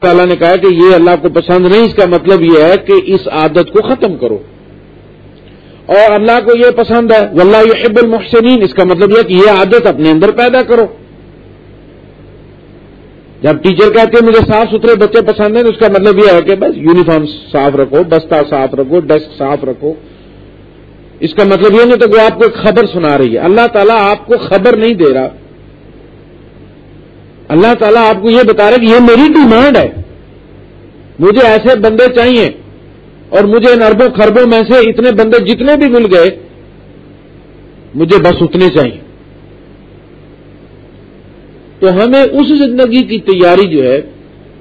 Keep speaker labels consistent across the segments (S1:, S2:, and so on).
S1: تعالیٰ نے کہا کہ یہ اللہ کو پسند نہیں، اس کا مطلب یہ ہے کہ اس عادت کو ختم کرو۔ اور اللہ کو یہ پسند ہے، واللہ یحب المحسنین، اس کا مطلب یہ کہ یہ عادت اپنے اندر پیدا کرو۔ جب ٹیچر کہتے ہیں، مجھے صاف ستھرے بچے پسند ہیں، تو اس کا مطلب یہ ہے کہ بس یونیفارم صاف رکھو، بستہ صاف رکھو، ڈیسک صاف رکھو۔ اس کا مطلب یہ نہیں تو وہ آپ کو ایک خبر سنا رہی ہے۔ اللہ تعالیٰ آپ کو خبر نہیں دے رہا۔ اللہ تعالیٰ آپ کو یہ بتا رہا کہ یہ میری ڈیمانڈ ہے۔ مجھے ایسے بندے چاہیے اور مجھے ان اربوں خربوں میں سے اتنے بندے جتنے بھی مل گئے، مجھے بس اتنے چاہیے۔ تو ہمیں اس زندگی کی تیاری جو ہے،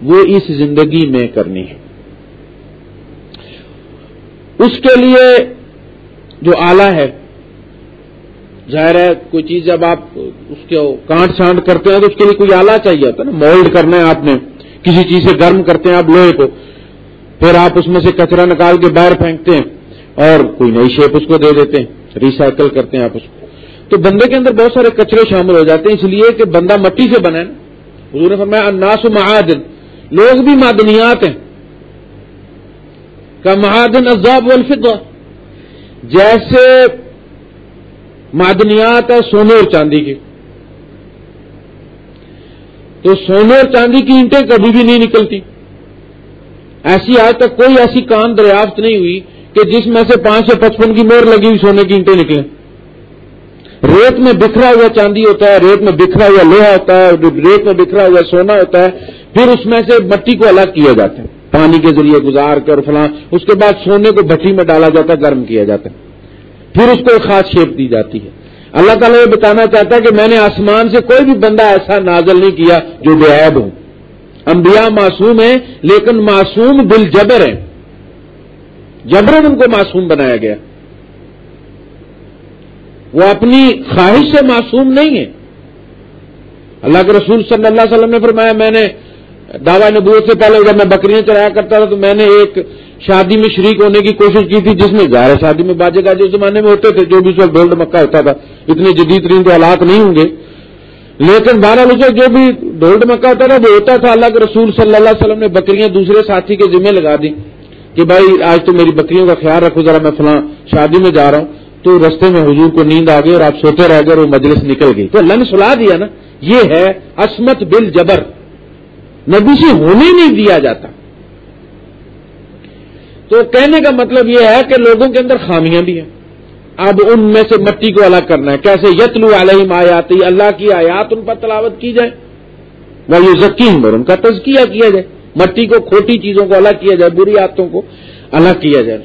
S1: وہ اس زندگی میں کرنی ہے۔ اس کے لیے جو آلہ ہے ظاہر ہے کوئی چیز جب آپ اس کے کانٹ سانٹ کرتے ہیں تو اس کے لیے کوئی آلہ چاہیے ہوتا ہے نا مولڈ کرنا ہے آپ نے، کسی چیز سے گرم کرتے ہیں آپ لوہے کو، پھر آپ اس میں سے کچرا نکال کے باہر پھینکتے ہیں اور کوئی نئی شیپ اس کو دے دیتے ہیں ریسائکل کرتے ہیں آپ اس کو۔ تو بندے کے اندر بہت سارے کچرے شامل ہو جاتے ہیں، اس لیے کہ بندہ مٹی سے بنا ہے حضور نے فرمایا، الناس و معادن۔ لوگ بھی معدنیات ہیں۔ کا معادن عذاب والفضہ۔ جیسے معدنیات ہے، سونے اور چاندی کی۔ تو سونے اور چاندی کی اینٹیں کبھی بھی نہیں نکلتی۔ ایسی آج تک کوئی ایسی کان دریافت نہیں ہوئی کہ جس میں سے پانچ سے پچپن کی مور لگی ہوئی سونے کی اینٹیں نکلیں۔ ریت میں بکھرا ہوا چاندی ہوتا ہے، ریت میں بکھرا ہوا لوہا ہوتا ہے، ریت میں بکھرا ہوا سونا ہوتا ہے۔ پھر اس میں سے مٹی کو الگ کیا جاتا ہے۔ پانی کے ذریعے گزار کر فلاں، اس کے بعد سونے کو بھٹی میں ڈالا جاتا ہے، گرم کیا جاتا ہے۔ پھر اس کو ایک خاص شیپ دی جاتی ہے۔ اللہ تعالیٰ یہ بتانا چاہتا ہے کہ میں نے آسمان سے کوئی بھی بندہ ایسا نازل نہیں کیا جو بے عیب ہو۔ انبیاء معصوم ہیں، لیکن معصوم دل جبر ہیں۔ جبرن ان کو معصوم بنایا گیا۔ وہ اپنی خواہش سے معصوم نہیں ہے اللہ کے رسول صلی اللہ علیہ وسلم نے فرمایا، میں نے دعوی نبوت سے پہلے جب میں بکریاں چلایا کرتا تھا تو میں نے ایک شادی میں شریک ہونے کی کوشش کی تھی، جس میں ظاہر شادی میں باجے گاجے اس زمانے میں ہوتے تھے، جو بھی اس وقت ڈولڈ مکہ ہوتا تھا، اتنے جدید ترین تو حالات نہیں ہوں گے۔ لیکن بارہ بجے جو بھی ڈولڈ مکہ ہوتا تھا، وہ ہوتا تھا اللہ کے رسول صلی اللہ علیہ وسلم نے بکریاں دوسرے ساتھی کے ذمہ لگا دی کہ بھائی، آج تو میری بکریوں کا خیال رکھو، ذرا میں فلاں شادی میں جا رہا ہوں۔ تو رستے میں حضور کو نیند آ گئی اور آپ سوتے رہ گئے اور وہ مجلس نکل گئی۔ تو اللہ نے سلا دیا نا، یہ ہے عصمت بل جبر۔ نبی سے ہونے نہیں دیا جاتا۔ تو کہنے کا مطلب یہ ہے کہ لوگوں کے اندر خامیاں بھی ہیں۔ اب ان میں سے مٹی کو الگ کرنا ہے۔ کیسے؟ یتلو علیہم آیاتی، اللہ کی آیات ان پر تلاوت کی جائے۔ وہ یہ ذکیم اور ان کا تزکیہ کیا جائے۔ مٹی کو، کھوٹی چیزوں کو الگ کیا جائے، بری عادتوں کو الگ کیا جائے۔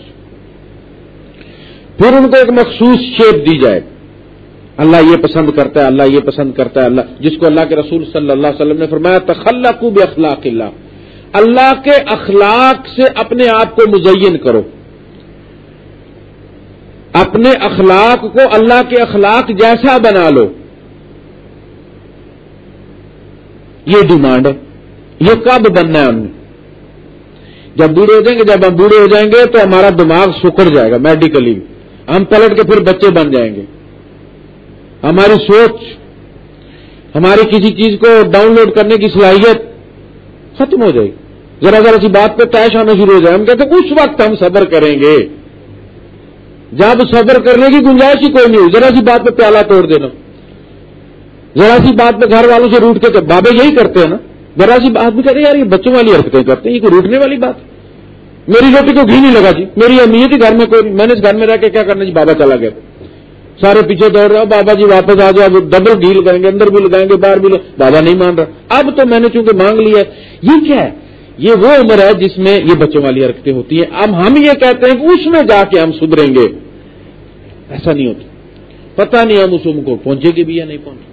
S1: پھر ان کو ایک مخصوص شیپ دی جائے۔ اللہ یہ پسند کرتا ہے، اللہ یہ پسند کرتا ہے، اللہ، جس کو اللہ کے رسول صلی اللہ علیہ وسلم نے فرمایا تخلق بھی اخلاق اللہ۔ اللہ کے اخلاق سے اپنے آپ کو مزین کرو۔ اپنے اخلاق کو اللہ کے اخلاق جیسا بنا لو۔ یہ ڈیمانڈ ہے۔ یہ کب بننا ہے ان میں جب بوڑھے ہو جائیں گے، جب ہم بوڑھے ہو جائیں گے، تو ہمارا دماغ سکڑ جائے گا، میڈیکلی۔ ہم پلٹ کے پھر بچے بن جائیں گے۔ ہماری سوچ، ہماری کسی چیز کو ڈاؤن لوڈ کرنے کی صلاحیت ختم ہو جائے گی۔ ذرا ذرا سی بات پہ طے آنا شروع ہو جائے۔ ہم کہتے ہیں اس وقت ہم صبر کریں گے۔ جب صبر کرنے کی گنجائش ہی کوئی نہیں ہوئی۔ ذرا سی بات پہ پیالہ توڑ دینا۔ ذرا سی بات پہ گھر والوں سے روٹ کے بابے یہی کرتے ہیں نا۔ ذرا سی بات بھی کہتے ہیں، یار یہ بچوں والی حرکتیں کرتے ہیں۔ یہ کوئی روٹنے والی بات۔ میری روٹی کو گھی نہیں لگا جی۔ میری امی تھی گھر میں کوئی میں نے اس گھر میں رہ کے کیا کرنا جی؟ بابا چلا گیا۔ سارے پیچھے دوڑ رہے بابا جی واپس آ جاؤ ڈبل گھی لگائیں گے، اندر بھی لگائیں گے، باہر بھی بابا نہیں مان رہا۔ اب تو میں نے چونکہ مانگ لیا یہ کیا ہے؟ یہ وہ عمر ہے جس میں یہ بچوں والی حرکتیں ہوتی ہیں۔ اب ہم یہ کہتے ہیں کہ اس میں جا کے ہم سدھریں گے۔ ایسا نہیں ہوتا۔ پتہ نہیں ہم اس عمر کو پہنچے گے بھی یا نہیں پہنچے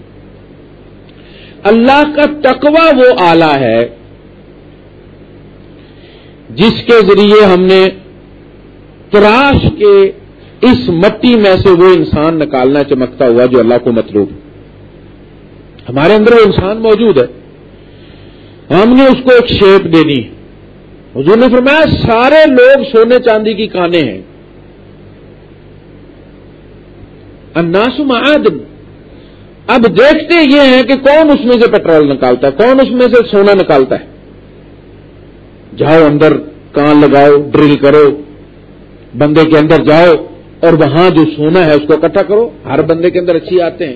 S1: اللہ کا تقوی وہ آلہ ہے جس کے ذریعے ہم نے تراش کے اس مٹی میں سے وہ انسان نکالنا چمکتا ہوا جو اللہ کو مطلوب ہمارے اندر وہ انسان موجود ہے۔ ہم نے اس کو ایک شیپ دینی حضور نے فرمایا، سارے لوگ سونے چاندی کی کانے ہیں۔ اناس معادن۔ اب دیکھتے یہ ہیں کہ کون اس میں سے پیٹرول نکالتا ہے، کون اس میں سے سونا نکالتا ہے۔ جاؤ اندر کان لگاؤ ڈرل کرو۔ بندے کے اندر جاؤ۔ اور وہاں جو سونا ہے اس کو اکٹھا کرو۔ ہر بندے کے اندر اچھی آتے ہیں۔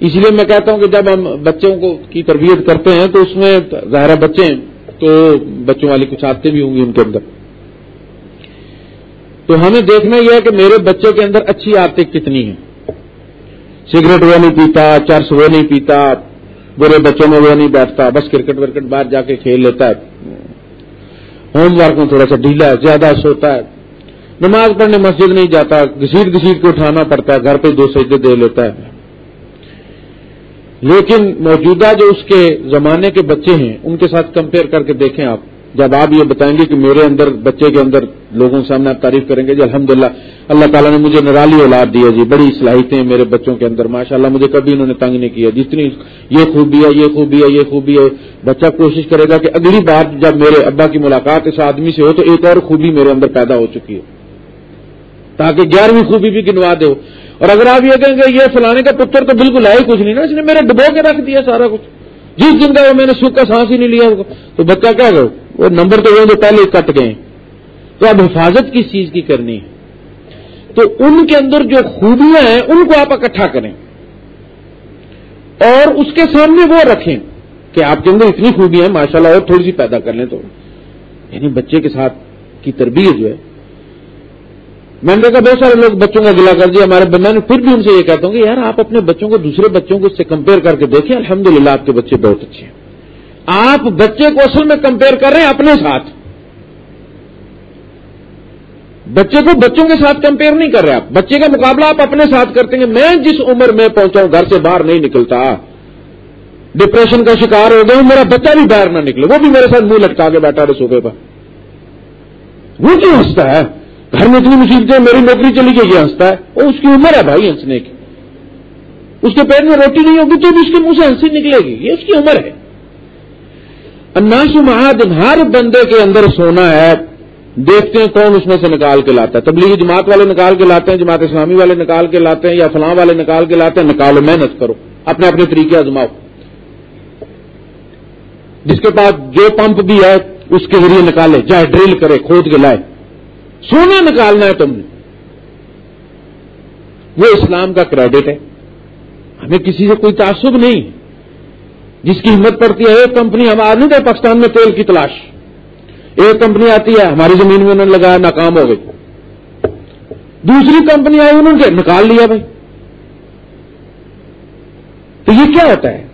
S1: اس لیے میں کہتا ہوں کہ جب ہم بچوں کو کی تربیت کرتے ہیں تو اس میں ظاہر بچے ہیں، تو بچوں والی کچھ آتے بھی ہوں گی ان کے اندر۔ تو ہمیں دیکھنا یہ ہے کہ میرے بچے کے اندر اچھی آتے کتنی ہیں۔ سگریٹ وہ نہیں پیتا، چرس وہ نہیں پیتا، برے بچوں میں وہ نہیں بیٹھتا، بس کرکٹ ورکٹ باہر جا کے کھیل لیتا ہے۔ ہوم ورک میں تھوڑا سا ڈھیلا ہے، زیادہ سوتا ہے۔ نماز پڑھنے مسجد نہیں جاتا، گھسیٹ گھسیٹ کے اٹھانا پڑتا ہے گھر پہ دو سجدے دے لیتا ہے۔ لیکن موجودہ جو اس کے زمانے کے بچے ہیں، ان کے ساتھ کمپیئر کر کے دیکھیں آپ۔ جب آپ یہ بتائیں گے کہ میرے اندر، بچے کے اندر لوگوں کے سامنے آپ تعریف کریں گے جی الحمد اللہ تعالیٰ نے مجھے نرالی اولاد دی ہے جی بڑی صلاحیتیں میرے بچوں کے اندر ماشاء اللہ مجھے کبھی انہوں نے تنگ نہیں کیا۔ جتنی یہ خوبی ہے، یہ خوبی ہے، یہ خوبی ہے، بچہ کوشش کرے گا کہ اگلی بار جب میرے ابا کی ملاقات اس آدمی سے ہو تو ایک اور خوبی میرے اندر پیدا ہو چکی ہے۔ تاکہ گیارہویں خوبی بھی گنوا دے اور اگر آپ یہ کہیں گے یہ فلانے کا پتر تو بالکل ہے ہی کچھ نہیں نا، اس نے میرے ڈبو کے رکھ دیا سارا کچھ۔ جس دن کا وہ میں نے سوکھ کا سانس ہی نہیں لیا تو بچہ کیا کرو، وہ نمبر تو وہ جو پہلے کٹ گئے۔ تو اب حفاظت کس چیز کی کرنی ہے؟ تو ان کے اندر جو خوبیاں ہیں، ان کو آپ اکٹھا کریں۔ اور اس کے سامنے وہ رکھیں کہ آپ کے اندر اتنی خوبیاں ہیں ماشاء اللہ اور تھوڑی سی پیدا کر لیں تو۔ یعنی بچے کے ساتھ کی تربیت جو ہے میں نے دیکھا بہت سارے لوگ بچوں کا گلا کر دیا، ہمارے میں نے پھر بھی ان سے یہ کہتا ہوں کہ یار آپ اپنے بچوں کو دوسرے بچوں کو اس سے کمپیئر کر کے دیکھیں، الحمدللہ آپ کے بچے بہت اچھے ہیں۔ آپ بچے کو اصل میں کمپیئر کر رہے ہیں اپنے ساتھ۔ بچے کو بچوں کے ساتھ کمپیئر نہیں کر رہے آپ۔ بچے کا مقابلہ آپ اپنے ساتھ کرتے ہیں۔ میں جس عمر میں پہنچا ہوں، گھر سے باہر نہیں نکلتا۔ ڈپریشن کا شکار ہو گیا ہوں، میرا بچہ بھی باہر نہ نکلے۔ وہ بھی میرے ساتھ منہ لٹکا کے بیٹھا رہے صوبے پر۔ وہ کیوں ہنستا ہے؟ گھر میں اتنی مصیبتیں میری نوکری چلی گئی، یہ ہنستا ہے۔ وہ اس کی عمر ہے بھائی ہنسنے کی۔ اس کے پیٹ میں روٹی نہیں ہوگی تو بھی اس کے منہ سے ہنسی نکلے گی۔ یہ اس کی عمر ہے۔ اناس مہادن ہر بندے کے اندر سونا ہے۔ دیکھتے ہیں کون اس میں سے نکال کے لاتا ہے۔ تبلیغی جماعت والے نکال کے لاتے ہیں، جماعت اسلامی والے نکال کے لاتے ہیں یا فلاں والے نکال کے لاتے ہیں، نکالو، محنت کرو۔ اپنے اپنے طریقے آزماؤ۔ جس کے پاس جو پمپ بھی ہے، اس کے ذریعے نکالے چاہے ڈرل کرے، کھود کے لائے۔ سونا نکالنا ہے تم نے۔ وہ اسلام کا کریڈٹ ہے۔ ہمیں کسی سے کوئی تعصب نہیں۔ جس کی ہمت پڑتی ہے، ایک کمپنی ہم آ نہیں پاکستان میں تیل کی تلاش۔ ایک کمپنی آتی ہے، ہماری زمین میں انہوں نے لگایا ناکام ہو گئی دوسری کمپنی آئی، انہوں نے نکال لیا بھائی۔ تو یہ کیا ہوتا ہے؟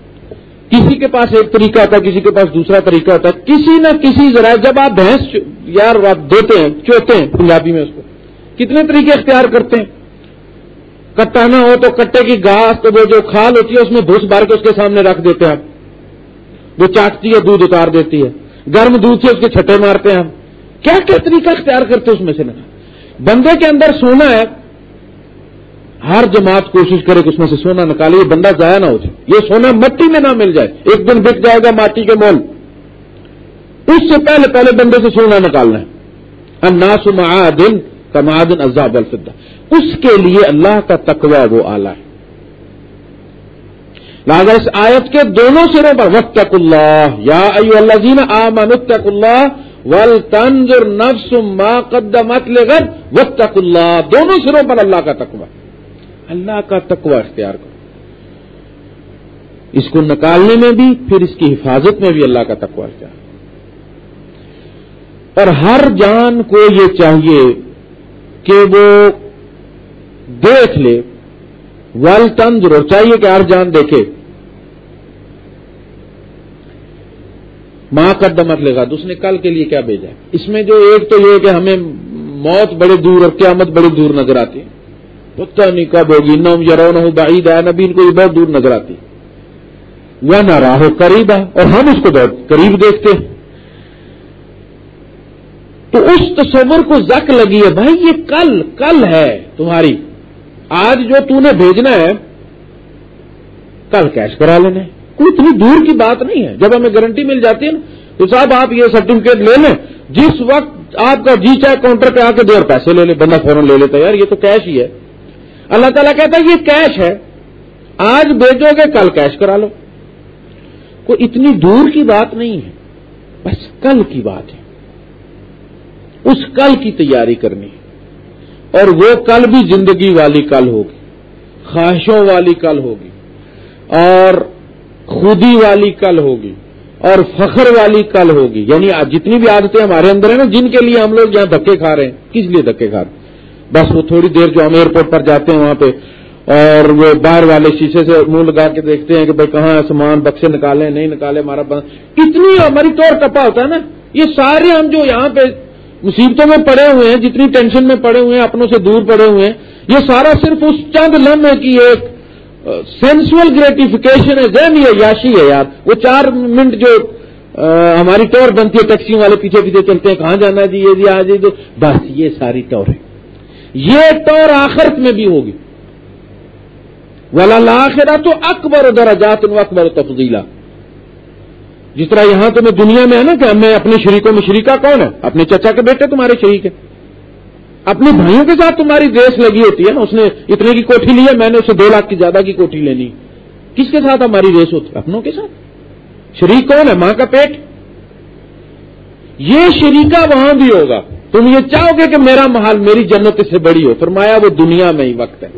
S1: کسی کے پاس ایک طریقہ ہوتا ہے، کسی کے پاس دوسرا طریقہ ہوتا ہے۔ کسی نہ کسی ذرائع جب آپ بھینس یار آپ دیتے ہیں، چوتے ہیں پنجابی میں اس کو، کتنے طریقے اختیار کرتے ہیں؟ کٹا نہ ہو تو کٹے کی گھاس، تو وہ جو کھال ہوتی ہے، اس میں بھوس بھر کے اس کے سامنے رکھ دیتے ہیں آپ۔ وہ چاٹتی ہے، دودھ اتار دیتی ہے۔ گرم دودھ سے اس کے چھٹے مارتے ہیں ہم کیا کیا طریقہ اختیار کرتے اس میں سے؟ بندے کے اندر سونا ہے ہر جماعت کوشش کرے کہ اس میں سے سونا نکالے، یہ بندہ ضائع نہ ہو جائے۔ یہ سونا مٹی میں نہ مل جائے۔ ایک دن بک جائے گا ماٹی کے مول۔ اس سے پہلے پہلے بندے سے سونا نکالنا ہے۔ اناس معادن کا معدن عذاب الفدہ اس کے لیے اللہ کا تقوی وہ آلہ ہے۔ لہٰذا اس آیت کے دونوں سروں پر وقت اللہ۔ یا ایو اللہ جین آمن اللہ ول تنظر نفس ما قدمت لغر وقت اللہ۔ دونوں سروں پر اللہ کا تقوی۔ اللہ کا تقوی اختیار کرو۔ اس کو نکالنے میں بھی، پھر اس کی حفاظت میں بھی اللہ کا تقوی اختیار اور ہر جان کو یہ چاہیے کہ وہ دیکھ لے۔ ول تنظر، اور چاہیے کہ ہر جان دیکھے۔ ماں قدمت لگا تو اس نے کل کے لیے کیا بھیجا اس میں جو ایک تو یہ کہ ہمیں موت بڑے دور اور قیامت بڑی دور نظر آتی ہے۔ پتہ نہیں کب ہوگی نو یا نہ بعید ہے، نبی ان کو یہ بہت دور نظر آتی یا نہ راہو قریب ہے، اور ہم اس کو بہت قریب دیکھتے ہیں۔ تو اس تصور کو زک لگی ہے، بھائی یہ کل کل ہے تمہاری۔ آج جو تو نے بھیجنا ہے، کل کیش کرا لینا ہے۔ کوئی اتنی دور کی بات نہیں ہے۔ جب ہمیں گارنٹی مل جاتی ہے نا، تو صاحب آپ یہ سرٹیفکیٹ لے لیں۔ جس وقت آپ کا جی چاہے کاؤنٹر پہ آ کے دے اور پیسے لے لیں، بندہ فوراً لے لیتا ہے، یار یہ تو کیش ہی ہے۔ اللہ تعالیٰ کہتا ہے یہ کیش ہے۔ آج بھیجو گے، کل کیش کرا لو۔ کوئی اتنی دور کی بات نہیں ہے۔ بس کل کی بات ہے۔ اس کل کی تیاری کرنی ہے۔ اور وہ کل بھی زندگی والی کل ہوگی۔ خواہشوں والی کل ہوگی۔ اور خودی والی کل ہوگی۔ اور فخر والی کل ہوگی۔ یعنی جتنی بھی عادتیں ہمارے اندر ہیں نا، جن کے لیے ہم لوگ یہاں دھکے کھا رہے ہیں، کس لیے دھکے کھا رہے ہیں؟ بس وہ تھوڑی دیر جو ہم ایئرپورٹ پر جاتے ہیں وہاں پہ، اور وہ باہر والے شیشے سے منہ لگا کے دیکھتے ہیں کہ بھائی کہاں سامان، بکسے نکالے، نہیں نکالے، ہمارا بند اتنی ہماری طور ٹپا ہوتا ہے نا، یہ سارے ہم جو یہاں پہ مصیبتوں میں پڑے ہوئے ہیں، جتنی ٹینشن میں پڑے ہوئے ہیں، اپنوں سے دور پڑے ہوئے ہیں، یہ سارا صرف اس چند لمحے کی ایک سینسل گریٹیفیکیشن ہے، ذہنی ہے یاشی ہے یار۔ وہ چار منٹ جو ہماری ٹور بنتی ہے، ٹیکسیوں والے پیچھے پیچھے چلتے ہیں، کہاں جانا ہے؟ جی یہ جی آج بس، یہ ساری ٹور ہے یہ ٹور آخرت میں بھی ہوگی۔ ولا تو اکبر درجات و اکبر تفضیلا جس طرح یہاں تمہیں دنیا میں ہے نا کہ ہمیں اپنے شریکوں میں شریکا کون ہے؟ اپنے چچا کے بیٹے تمہارے شریک ہے اپنے بھائیوں کے ساتھ تمہاری دیش لگی ہوتی ہے نا، اس نے اتنے کی کوٹھی لی ہے، میں نے اسے دو لاکھ کی زیادہ کی کوٹھی لینی۔ کس کے ساتھ ہماری ریس ہوتی ہے؟ اپنوں کے ساتھ۔ شریک کون ہے؟ ماں کا پیٹ۔ یہ شریکا وہاں بھی ہوگا۔ تم یہ چاہو گے کہ میرا محل میری جنت سے بڑی ہو؟ فرمایا وہ دنیا میں ہی وقت ہے۔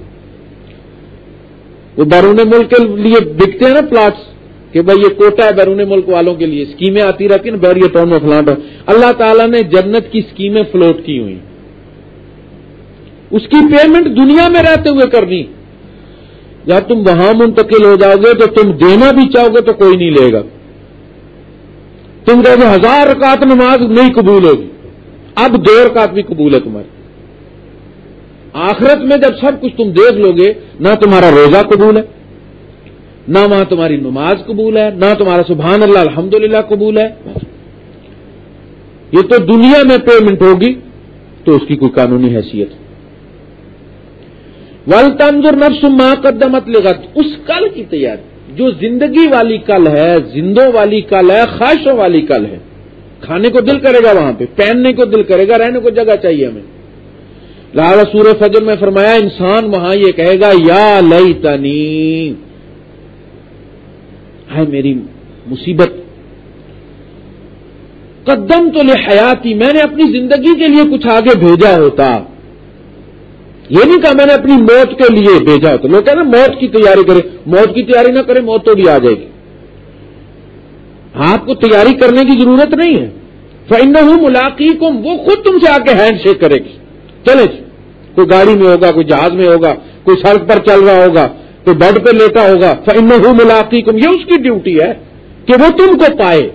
S1: وہ بیرون ملک کے لیے بکتے ہیں نا پلاٹس کہ بھائی یہ کوٹا ہے بیرون ملک والوں کے لیے۔ اسکیمیں آتی رہتی ہیں نا بیریو ٹاؤن میں فلانٹ اللہ تعالیٰ نے جنت کی اسکیمیں فلوٹ کی ہوئی اس کی پیمنٹ دنیا میں رہتے ہوئے کرنی۔ جب تم وہاں منتقل ہو جاؤ گے تو تم دینا بھی چاہو گے تو کوئی نہیں لے گا۔ تم کہو گے ہزار رکعت نماز نہیں قبول ہوگی۔ اب دو رکعت بھی قبول ہے تمہاری آخرت میں جب سب کچھ تم دیکھ لو گے، نہ تمہارا روزہ قبول ہے، نہ وہاں تمہاری نماز قبول ہے، نہ تمہارا سبحان اللہ الحمد قبول ہے۔ یہ تو دنیا میں پیمنٹ ہوگی، تو اس کی کوئی قانونی حیثیت۔ ول تنظر نفس ماں قدمت لغت اس کل کی تیاری، جو زندگی والی کل ہے، زندوں والی کل ہے، خواہشوں والی کل ہے۔ کھانے کو دل کرے گا وہاں پہ، پہننے کو دل کرے گا، رہنے کو جگہ چاہیے ہمیں۔ لال سور فجر میں فرمایا، انسان وہاں یہ کہے گا، یا لئی تنی ہے میری مصیبت۔ قدم تو لے حیاتی میں نے اپنی زندگی کے لیے کچھ آگے بھیجا ہوتا۔ یہ نہیں کہا میں نے اپنی موت کے لیے بھیجا ہوتا۔ لوگ کہنا موت کی تیاری کرے، موت کی تیاری نہ کرے، موت تو بھی آ جائے گی۔ آپ کو تیاری کرنے کی ضرورت نہیں ہے۔ فائن ہوں ملاقی کو وہ خود تم سے آ کے ہینڈ شیک کرے گی۔ چلے جی کوئی گاڑی میں ہوگا، کوئی جہاز میں ہوگا، کوئی سڑک پر چل رہا ہوگا، کوئی بیڈ پہ لیتا ہوگا فن ملاقی کم یہ اس کی ڈیوٹی ہے کہ وہ تم کو پائے۔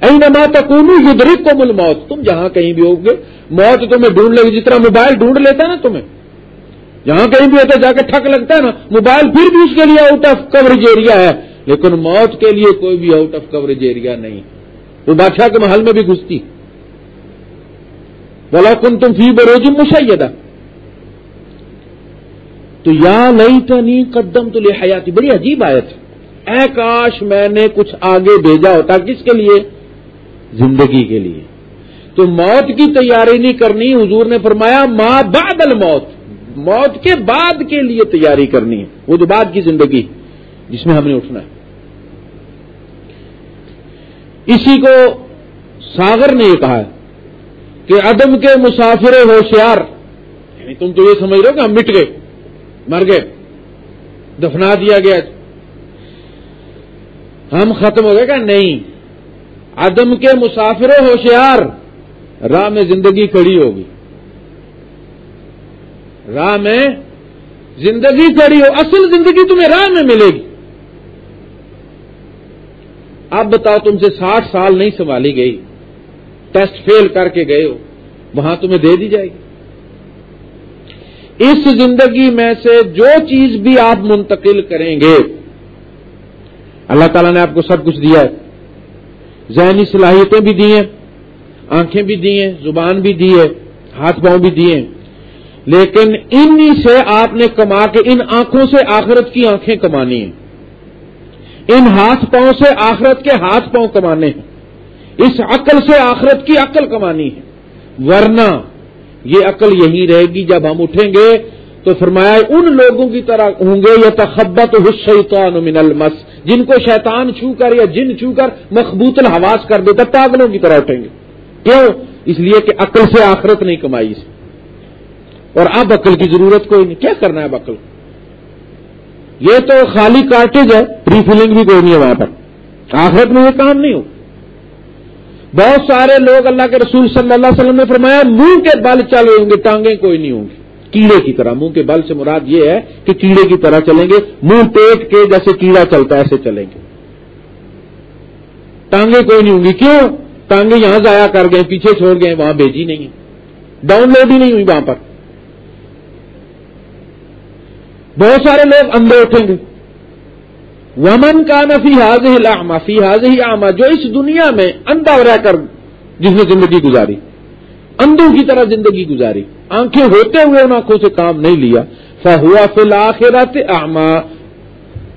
S1: اینما تکون یدرک کو مل موت تم جہاں کہیں بھی ہوگے، موت تمہیں ڈھونڈ لے گی، جس طرح موبائل ڈھونڈ لیتا ہے نا تمہیں۔ جہاں کہیں بھی ہوتا ہے، جا کے ٹھک لگتا ہے نا، موبائل پھر بھی اس کے لیے آؤٹ آف کوریج ایریا ہے۔ لیکن موت کے لیے کوئی بھی آؤٹ آف کوریج ایریا نہیں۔ وہ بادشاہ کے محل میں بھی گھستی۔ بولا کن تم فی بروج مشیدہ تو یا نہیں تو نہیں قدم تو لے حیاتی بڑی عجیب آیت اے کاش میں نے کچھ آگے بھیجا ہوتا، کس کے لیے؟ زندگی کے لیے۔ تو موت کی تیاری نہیں کرنی، حضور نے فرمایا ماں بعد الموت۔ موت کے بعد کے لیے تیاری کرنی ہے۔ وہ جو بعد کی زندگی۔ جس میں ہم نے اٹھنا ہے۔ اسی کو ساگر نے یہ کہا کہ عدم کے مسافر ہوشیار یعنی تم تو یہ سمجھ رہے ہو کہ ہم مٹ گئے، مر گئے، دفنا دیا گیا۔ ہم ختم ہو گئے کہ نہیں، عدم کے مسافر ہوشیار، راہ میں زندگی کھڑی ہوگی۔ راہ میں زندگی کھڑی ہو، اصل زندگی تمہیں راہ میں ملے گی۔ اب بتاؤ تم سے ساٹھ سال نہیں سنبھالی گئی۔ ٹیسٹ فیل کر کے گئے ہو۔ وہاں تمہیں دے دی جائے گی۔ اس زندگی میں سے جو چیز بھی آپ منتقل کریں گے، اللہ تعالیٰ نے آپ کو سب کچھ دیا ہے۔ ذہنی صلاحیتیں بھی دی ہیں، آنکھیں بھی دی ہیں، زبان بھی دی ہے ہاتھ پاؤں بھی دیے لیکن انہی سے آپ نے کما کے ان آنکھوں سے آخرت کی آنکھیں کمانی ہیں۔ ان ہاتھ پاؤں سے آخرت کے ہاتھ پاؤں کمانے ہیں۔ اس عقل سے آخرت کی عقل کمانی ہے۔ ورنہ یہ عقل یہی رہے گی، جب ہم اٹھیں گے تو فرمایا، ان لوگوں کی طرح ہوں گے یہ تخبت من المس۔ جن کو شیطان چھو کر یا جن چھو کر مخبوط الحواس کر دیتا، پاگلوں کی طرح اٹھیں گے۔ کیوں؟ اس لیے کہ عقل سے آخرت نہیں کمائی۔ اس اور اب عقل کی ضرورت کوئی نہیں۔ کیا کرنا ہے اب عقل؟ یہ تو خالی کارٹیج ہے ریفلنگ بھی کوئی نہیں ہے وہاں پر۔ آخرت میں یہ کام نہیں ہو۔ بہت سارے لوگ اللہ کے رسول صلی اللہ علیہ وسلم نے فرمایا، منہ کے بل چل ہوں گے، ٹانگیں کوئی نہیں ہوں گی۔ کیڑے کی طرح، منہ کے بل سے مراد یہ ہے کہ کیڑے کی طرح چلیں گے۔ منہ پیٹ کے جیسے کیڑا چلتا ہے، ایسے چلیں گے۔ ٹانگیں کوئی نہیں ہوں گی۔ کیوں؟ ٹانگیں یہاں ضائع کر گئے، پیچھے چھوڑ گئے، وہاں بھیجی نہیں ڈاؤن لوڈ ہی نہیں ہوئی وہاں پر۔ بہت سارے لوگ اندر اٹھیں گے۔ ومن کا نفی حاض ہی فی حاض آما جو اس دنیا میں اندھا رہ کر جس نے زندگی گزاری، اندھوں کی طرح زندگی گزاری، آنکھیں ہوتے ہوئے ان آنکھوں سے کام نہیں لیا۔ فہوا فی الآخرت آما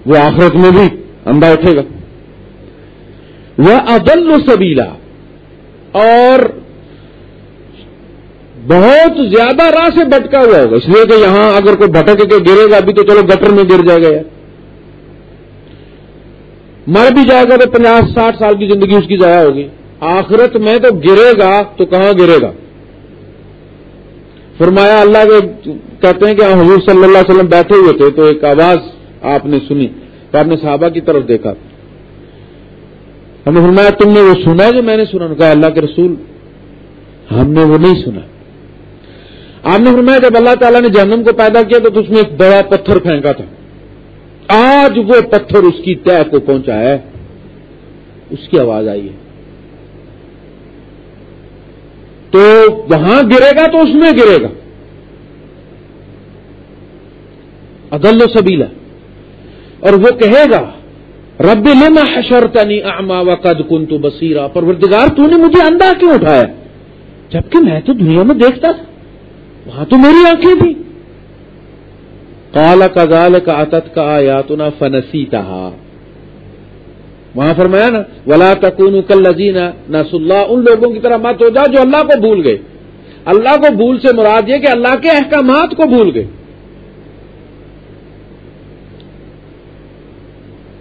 S1: وہ آخرت میں بھی اندھا اٹھے گا۔ وہ ادل سبیلا اور بہت زیادہ راہ سے بٹکا ہوا ہوگا۔ اس لیے کہ یہاں اگر کوئی بھٹک کے گرے گا ابھی تو چلو گٹر میں گر جائے گا یار۔ مر بھی جائے گا تو پچاس ساٹھ سال کی زندگی اس کی ضائع ہوگی۔ آخرت میں تو گرے گا تو کہاں گرے گا؟ فرمایا اللہ کے کہتے ہیں کہ ہاں حضور صلی اللہ علیہ وسلم بیٹھے ہوئے تھے تو ایک آواز آپ نے سنی تو آپ نے صحابہ کی طرف دیکھا۔ ہم نے فرمایا تم نے وہ سنا جو میں نے سنا؟ کہا اللہ کے رسول، ہم نے وہ نہیں سنا۔ آپ نے فرمایا جب اللہ تعالیٰ نے جہنم کو پیدا کیا تو اس میں ایک بڑا پتھر پھینکا تھا۔ آج وہ پتھر اس کی طے کو پہنچا ہے۔ اس کی آواز آئی ہے۔ تو وہاں گرے گا تو اس میں گرے گا۔ عدل و سبیلا۔ اور وہ کہے گا، رب لما حشرتنی اعما وقد کنت بصیرا۔ پروردگار، تو نے مجھے اندھا کیوں اٹھایا؟ جبکہ میں تو دنیا میں دیکھتا تھا۔ وہاں تو میری آنکھیں تھیں۔ کالا کزال کا اتت کا آیاتنا فنسی تہا وہاں فرمایا نا، ولا تکون کل لذینا نس اللہ، ان لوگوں کی طرح مت ہو جاؤ جو اللہ کو بھول گئے۔ اللہ کو بھول سے مراد یہ کہ اللہ کے احکامات کو بھول گئے۔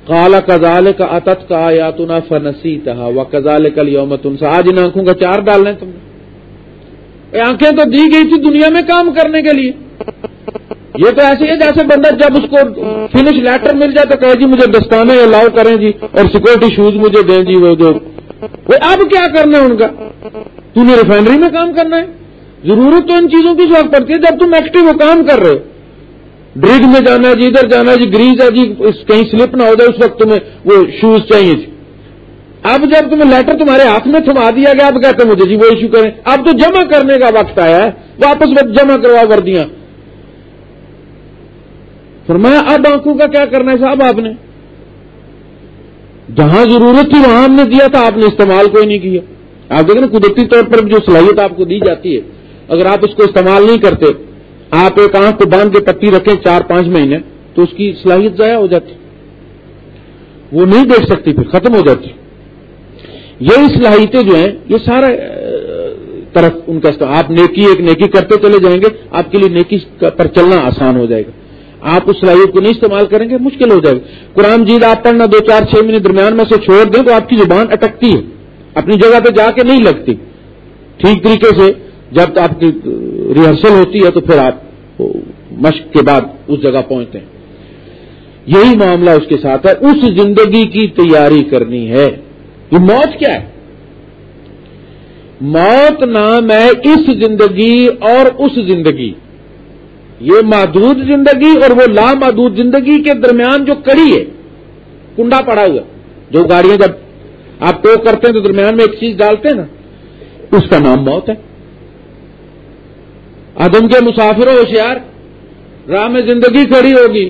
S1: کالا کزال کا اتت کا آیاتنا فنسی تہا و کزال کل یومت ان سے آج ان آنکھوں کا چار ڈالنا ہے تم نے۔ آنکھیں تو دی گئی تھی دنیا میں کام کرنے کے لیے۔ یہ تو ایسے ہے جیسے بندہ جب اس کو فنش لیٹر مل جائے تو کہے جی مجھے دستانے الاؤ کریں جی اور سیکورٹی شوز مجھے دیں جی وہ جو وہ اب کیا کرنا ہے ان کا؟ تو نے ریفائنری میں کام کرنا ہے۔ ضرورت تو ان چیزوں کی وقت پڑتی ہے۔ جب تم ایکٹیو کام کر رہے ہو۔ ڈرگ میں جانا ہے جی ادھر جانا ہے جی گریز ہے جی کہیں سلپ نہ ہو جائے، اس وقت تمہیں وہ شوز چاہیے تھی۔ اب جب تمہیں لیٹر تمہارے ہاتھ میں تھما دیا گیا، اب کہتے مجھے جی وہ ایشو کریں۔ اب تو جمع کرنے کا وقت آیا ہے۔ واپس جمع کروا وردیاں فرمایا، اب آنکھوں کا کیا کرنا ہے صاحب آپ نے؟ جہاں ضرورت تھی وہاں ہم نے دیا تھا، آپ نے استعمال کوئی نہیں کیا۔ آپ دیکھیں نا، قدرتی طور پر جو صلاحیت آپ کو دی جاتی ہے، اگر آپ اس کو استعمال نہیں کرتے، آپ ایک آنکھ کو باندھ کے پٹی رکھیں چار پانچ مہینے، تو اس کی صلاحیت ضائع ہو جاتی۔ وہ نہیں دیکھ سکتی، پھر ختم ہو جاتی۔ یہ صلاحیتیں جو ہیں، یہ سارا طرف ان کا آپ نیکی، ایک نیکی کرتے چلے جائیں گے، آپ کے لیے نیکی پر چلنا آسان ہو جائے گا۔ آپ اس صلاحیت کو نہیں استعمال کریں گے، مشکل ہو جائے گا۔ قرآن جیت آپ پڑھنا دو، چار، چھ مہینے درمیان میں سے چھوڑ دیں تو آپ کی زبان اٹکتی ہے۔ اپنی جگہ پہ جا کے نہیں لگتی۔ ٹھیک طریقے سے جب آپ کی ریہرسل ہوتی ہے تو پھر آپ مشق کے بعد اس جگہ پہنچتے ہیں۔ یہی معاملہ اس کے ساتھ ہے۔ اس زندگی کی تیاری کرنی ہے۔ یہ موت کیا ہے؟ موت نام ہے اس زندگی اور اس زندگی۔ یہ محدود زندگی اور وہ لامحدود زندگی کے درمیان جو کڑی ہے، کنڈا پڑا ہوا۔ جو گاڑیاں جب آپ ٹو کرتے ہیں تو درمیان میں ایک چیز ڈالتے ہیں نا، اس کا نام موت ہے۔ ادم کے مسافروں ہوشیار، راہ میں زندگی کھڑی ہوگی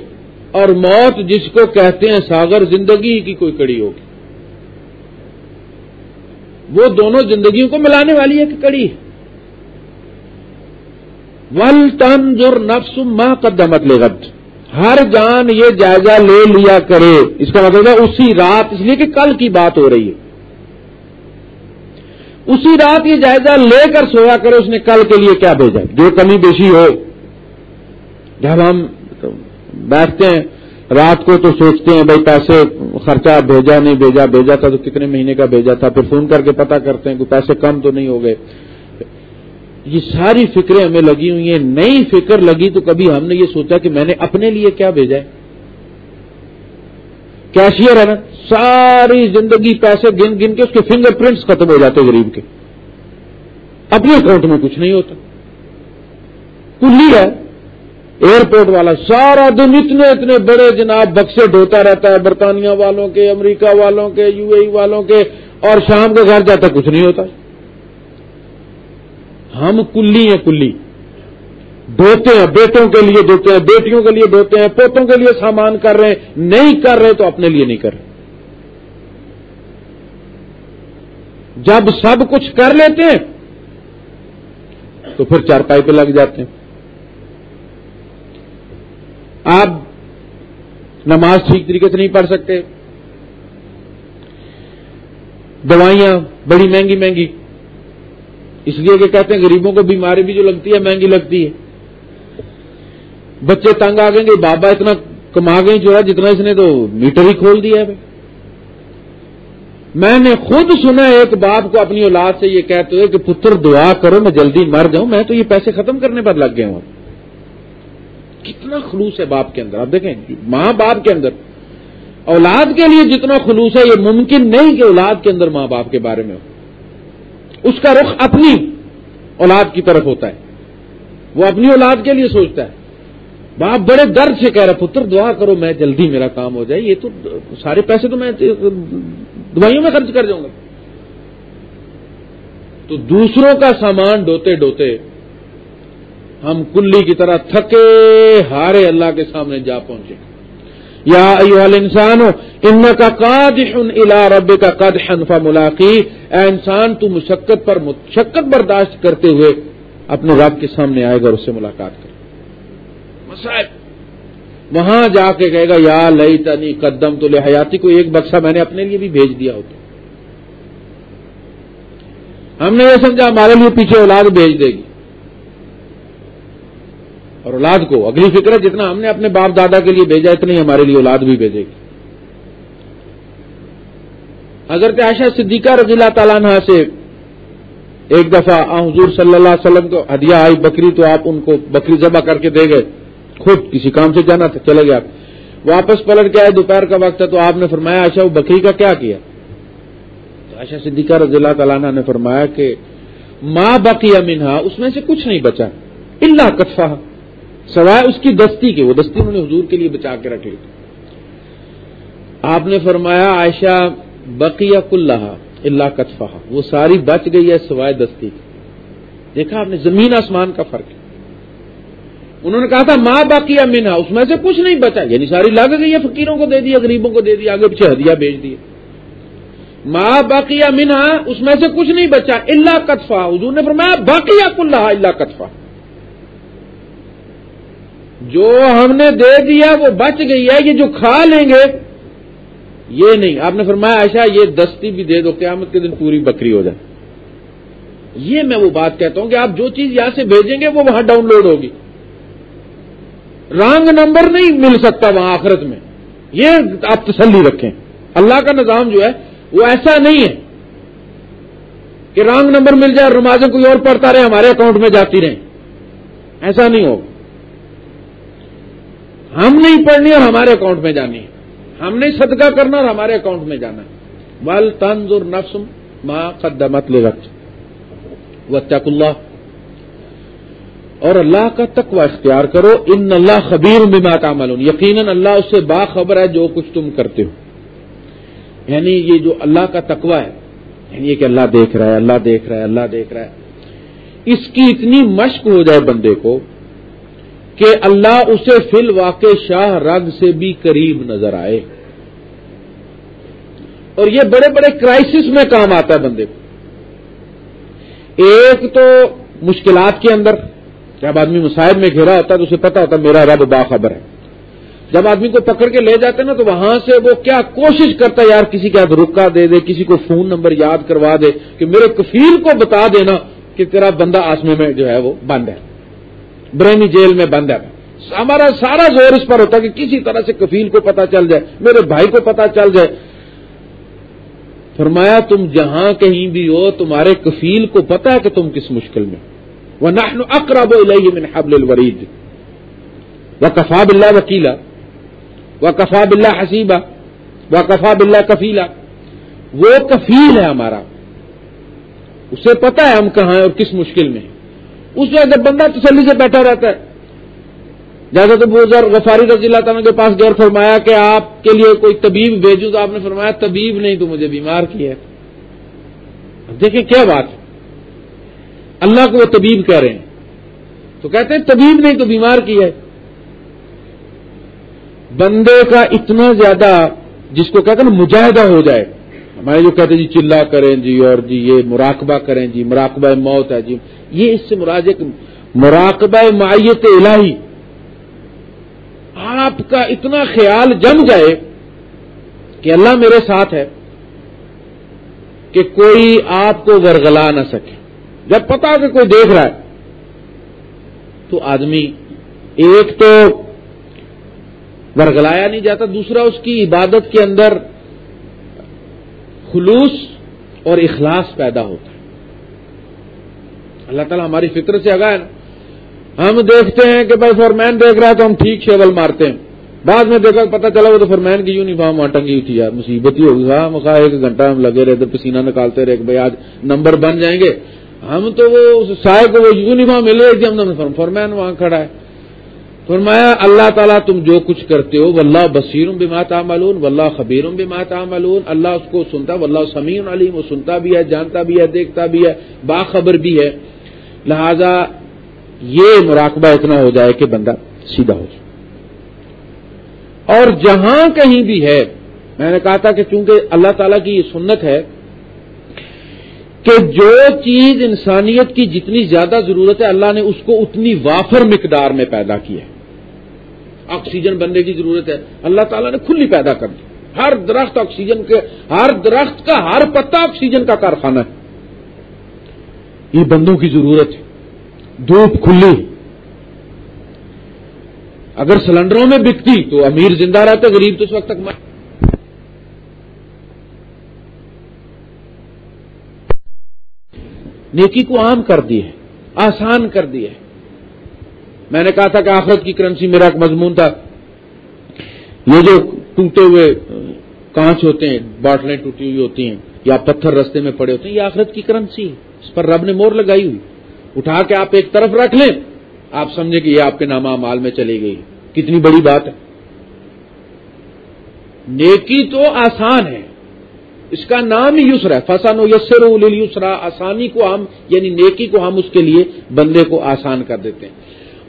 S1: اور موت جس کو کہتے ہیں ساگر زندگی کی کوئی کڑی ہوگی۔ وہ دونوں زندگیوں کو ملانے والی ایک کڑی ہے۔ ول تنظر نفس ماں قدمت لغت ہر جان یہ جائزہ لے لیا کرے۔ اس کا مطلب ہے اسی رات، اس لیے کہ کل کی بات ہو رہی ہے۔ اسی رات یہ جائزہ لے کر سویا کرے، اس نے کل کے لیے کیا بھیجا؟ جو کمی بیشی ہو۔ جب ہم بیٹھتے ہیں رات کو تو سوچتے ہیں بھائی پیسے خرچہ بھیجا نہیں، بھیجا بھیجا تھا تو کتنے مہینے کا بھیجا تھا، پھر فون کر کے پتا کرتے ہیں کہ پیسے کم تو نہیں ہو گئے۔ یہ ساری فکریں ہمیں لگی ہوئی ہیں۔ نئی فکر لگی تو کبھی ہم نے یہ سوچا کہ میں نے اپنے لیے کیا بھیجا ہے۔ کیشیئر ہے نا، ساری زندگی پیسے گن گن کے اس کے فنگر پرنٹس ختم ہو جاتے غریب کے۔ اپنے اکاؤنٹ میں کچھ نہیں ہوتا۔ کلی ہے۔ ایئرپورٹ والا سارا دن اتنے اتنے بڑے جناب بکسے ڈھوتا رہتا ہے، برطانیہ والوں کے، امریکہ والوں کے، یو اے والوں کے، اور شام کے گھر جاتا کچھ نہیں ہوتا۔ ہم کلی ہیں کلی۔ دھوتے ہیں، بیٹوں کے لیے دھوتے ہیں، بیٹیوں کے لیے دھوتے ہیں، پوتوں کے لیے سامان کر رہے ہیں۔ نہیں کر رہے تو اپنے لیے نہیں کر رہے۔ جب سب کچھ کر لیتے ہیں، تو پھر چارپائی پہ لگ جاتے ہیں۔ آپ نماز ٹھیک طریقے سے نہیں پڑھ سکتے۔ دوائیاں بڑی مہنگی مہنگی۔ اس لیے کہ کہتے ہیں غریبوں کو بیماری بھی جو لگتی ہے مہنگی لگتی ہے۔ بچے تنگ آ گئے گے، بابا اتنا کما گئے جو ہے جتنا اس نے تو میٹر ہی کھول دیا ہے۔ میں نے خود سنا ایک باپ کو اپنی اولاد سے یہ کہتے ہوئے کہ پتر دعا کرو، میں جلدی مر جاؤں، میں تو یہ پیسے ختم کرنے پر لگ گیا ہوں۔ کتنا خلوص ہے باپ کے اندر، آپ دیکھیں، ماں باپ کے اندر۔ اولاد کے لیے جتنا خلوص ہے، یہ ممکن نہیں کہ اولاد کے اندر ماں باپ کے بارے میں ہو۔ اس کا رخ اپنی اولاد کی طرف ہوتا ہے۔ وہ اپنی اولاد کے لیے سوچتا ہے۔ باپ بڑے درد سے کہہ رہا پتر، دعا کرو، میں جلدی میرا کام ہو جائے۔ یہ تو سارے پیسے تو میں، دوائیوں میں خرچ کر جاؤں گا۔ تو دوسروں کا سامان ڈوتے ڈوتے ہم کلی کی طرح تھکے ہارے اللہ کے سامنے جا پہنچے۔ یا ایوہ انسان ان کا قاد الا رب کا قد حنفا ملاقی اے انسان تو مشقت پر مشقت برداشت کرتے ہوئے اپنے رب کے سامنے آئے گا اور اس سے ملاقات کر مسائل۔ وہاں جا کے کہے گا یا لئی تنی قدم تو لے حیاتی کو ایک بکسا میں نے اپنے لیے بھی بھیج دیا ہوتا۔ ہم نے یہ سمجھا ہمارے لیے پیچھے اولاد بھیج دے گی۔ اور اولاد کو اگلی فکر ہے جتنا ہم نے اپنے باپ دادا کے لیے بھیجا، اتنی ہمارے لیے اولاد بھی بھیجے گی۔ حضرت عائشہ صدیقہ رضی اللہ تعالیٰ عنہ سے ایک دفعہ حضور صلی اللہ علیہ وسلم کو ہدیہ آئی، بکری تو آپ ان کو بکری ذبح کر کے دے گئے۔ خود کسی کام سے جانا تھا، چلے گیا واپس پلٹ کے آئے، دوپہر کا وقت ہے تو آپ نے فرمایا آشا وہ بکری کا کیا کیا؟ تو آشا صدیقہ رضی اللہ تعالیٰ نے فرمایا کہ ماں بقی منہا، اس میں سے کچھ نہیں بچا۔ اللہ کتفا سوائے اس کی دستی کے، وہ دستی انہوں نے حضور کے لیے بچا کے رکھی۔ آپ نے فرمایا، عائشہ، بقیہ کلّہ اللہ کتفا وہ ساری بچ گئی ہے سوائے دستی کی۔ دیکھا آپ نے، زمین آسمان کا فرق ہے۔ انہوں نے کہا تھا، ماں باقی مینا اس میں سے کچھ نہیں بچا۔ یعنی ساری لگ گئی ہے، فقیروں کو دے دیا غریبوں کو دے دیا آگے پیچھے ہدیہ بھیج دیے۔ ماں باقی مینا اس میں سے کچھ نہیں بچا، اللہ کتفا حضور نے فرمایا باقی کلّہ اللہ کتفا جو ہم نے دے دیا وہ بچ گئی ہے، یہ جو کھا لیں گے، یہ نہیں۔ آپ نے فرمایا ایسا یہ دستی بھی دے دو، قیامت کے دن پوری بکری ہو جائے۔ یہ میں وہ بات کہتا ہوں کہ آپ جو چیز یہاں سے بھیجیں گے، وہ وہاں ڈاؤن لوڈ ہوگی۔ رانگ نمبر نہیں مل سکتا وہاں آخرت میں۔ یہ آپ تسلی رکھیں۔ اللہ کا نظام جو ہے، وہ ایسا نہیں ہے کہ رانگ نمبر مل جائے نمازیں کوئی اور پڑھتا رہے، ہمارے اکاؤنٹ میں جاتی رہیں۔ ایسا نہیں ہوگا۔ ہم نہیں پڑھنی اور ہمارے اکاؤنٹ میں جانی ہم نہیں صدقہ کرنا اور ہمارے اکاؤنٹ میں جانا ول تنظر نفسم ماں قدمت لغت وطق اللہ اور اللہ کا تقوی اختیار کرو۔ ان اللہ خبیر بما تعملون۔ یقیناً اللہ اس سے باخبر ہے جو کچھ تم کرتے ہو۔ یعنی یہ جو اللہ کا تقوی ہے یعنی یہ کہ اللہ دیکھ رہا ہے، اللہ دیکھ رہا ہے، اللہ دیکھ رہا ہے۔ اس کی اتنی مشق ہو جائے بندے کو کہ اللہ اسے فل واقع شاہ رگ سے بھی قریب نظر آئے۔ اور یہ بڑے بڑے کرائسس میں کام آتا ہے بندے کو۔ ایک تو مشکلات کے اندر، جب آدمی مصائب میں گھرا ہوتا ہے تو اسے پتا ہوتا ہے میرا رب باخبر ہے۔ جب آدمی کو پکڑ کے لے جاتے ہیں نا تو وہاں سے وہ کیا کوشش کرتا ہے، یار کسی کے ہاتھ رکا دے دے، کسی کو فون نمبر یاد کروا دے کہ میرے کفیل کو بتا دینا کہ تیرا بندہ آسمے میں جو ہے وہ بند ہے۔ برہنی جیل میں بند ہے۔ ہمارا سارا زور اس پر ہوتا ہے کہ کسی طرح سے کفیل کو پتا چل جائے، میرے بھائی کو پتا چل جائے۔ فرمایا، تم جہاں کہیں بھی ہو، تمہارے کفیل کو پتا ہے کہ تم کس مشکل میں۔ وہ نحن اقرب من حبل الورید و کفا بلّہ وکیلا و کفا بلّہ حسیبہ و کفا بلّہ کفیلا وہ کفیل ہے ہمارا۔ اسے پتا ہے ہم کہاں ہیں اور کس مشکل میں اس وقت جب بندہ تسلی سے بیٹھا رہتا ہے۔ جیسا تو بزر غفاری رضی اللہ تعالیٰ کے پاس غیر فرمایا کہ آپ کے لیے کوئی طبیب بھیجوں تو آپ نے فرمایا طبیب نہیں تو مجھے بیمار کیا ہے۔ دیکھیں کیا بات ہے۔ اللہ کو وہ طبیب کہہ رہے ہیں۔ تو کہتے ہیں طبیب نہیں تو بیمار کیا ہے۔ بندے کا اتنا زیادہ جس کو کہتے ہیں نا مجاہدہ ہو جائے۔ ہمارے جو کہتے ہیں جی چلا کریں جی اور جی یہ مراقبہ کریں جی مراقبہ موت ہے جی۔ یہ اس سے مراد مراقبہ معیت الہی۔ آپ کا اتنا خیال جم جائے کہ اللہ میرے ساتھ ہے کہ کوئی آپ کو ورگلا نہ سکے۔ جب پتا کہ کوئی دیکھ رہا ہے، تو آدمی ایک تو ورگلایا نہیں جاتا، دوسرا اس کی عبادت کے اندر خلوص اور اخلاص پیدا ہوتا ہے۔ اللہ تعالیٰ ہماری فکر سے آگاہ ہے۔ نا ہم دیکھتے ہیں کہ بھائی فورمین دیکھ رہا ہے تو ہم ٹھیک شیول مارتے ہیں۔ بعد میں دیکھا پتا چلا وہ تو فرمین کی یونیفارم وہاں ٹنگی تھی یار، مصیبت ہی ہوگی۔ ہاں مخا ایک گھنٹہ ہم لگے رہتے پسینہ نکالتے رہے کہ بھائی آج نمبر بن جائیں گے۔ ہم تو وہ سائے کو وہ یونیفارم مل رہی تھی، ہم نے فرمین وہاں کھڑا ہے۔ فرمایا، اللہ تعالیٰ تم جو کچھ کرتے ہو، واللہ بصیر بما تعملون، واللہ خبیر بما تعملون، اللہ اس کو سنتا، واللہ سمیع علیم، وہ سنتا بھی ہے، جانتا بھی ہے، دیکھتا بھی ہے، باخبر بھی ہے۔ لہذا یہ مراقبہ اتنا ہو جائے کہ بندہ سیدھا ہو جائے۔ اور جہاں کہیں بھی ہے، میں نے کہا تھا کہ چونکہ اللہ تعالیٰ کی یہ سنت ہے کہ جو چیز انسانیت کی جتنی زیادہ ضرورت ہے، اللہ نے اس کو اتنی وافر مقدار میں پیدا کی ہے۔ آکسیجن بننے کی ضرورت ہے۔ اللہ تعالیٰ نے کھلی پیدا کر دی۔ ہر درخت آکسیجن کے ہر درخت کا ہر پتا آکسیجن کا کارخانہ ہے۔ یہ بندوں کی ضرورت ہے۔ دھوپ کھلی اگر سلنڈروں میں بکتی تو امیر زندہ رہتے، غریب تو اس وقت تک مر نیکی کو عام کر دی ہے، آسان کر دی ہے۔ میں نے کہا تھا کہ آخرت کی کرنسی میرا ایک مضمون تھا۔ یہ جو ٹوٹے ہوئے، کانچ ہوتے ہیں، باٹلیں ٹوٹی ہوئی ہوتی ہیں، یا پتھر رستے میں پڑے ہوتے ہیں، یہ آخرت کی کرنسی ہے۔ اس پر رب نے مور لگائی ہوئی۔ اٹھا کے آپ ایک طرف رکھ لیں۔ آپ سمجھیں کہ یہ آپ کے نامہ مال میں چلی گئی۔ کتنی بڑی بات ہے۔ نیکی تو آسان ہے۔ اس کا نام ہی یسرا ہے۔ فسان و یسر یسرا آسانی کو ہم یعنی نیکی کو ہم اس کے لیے بندے کو آسان کر دیتے ہیں۔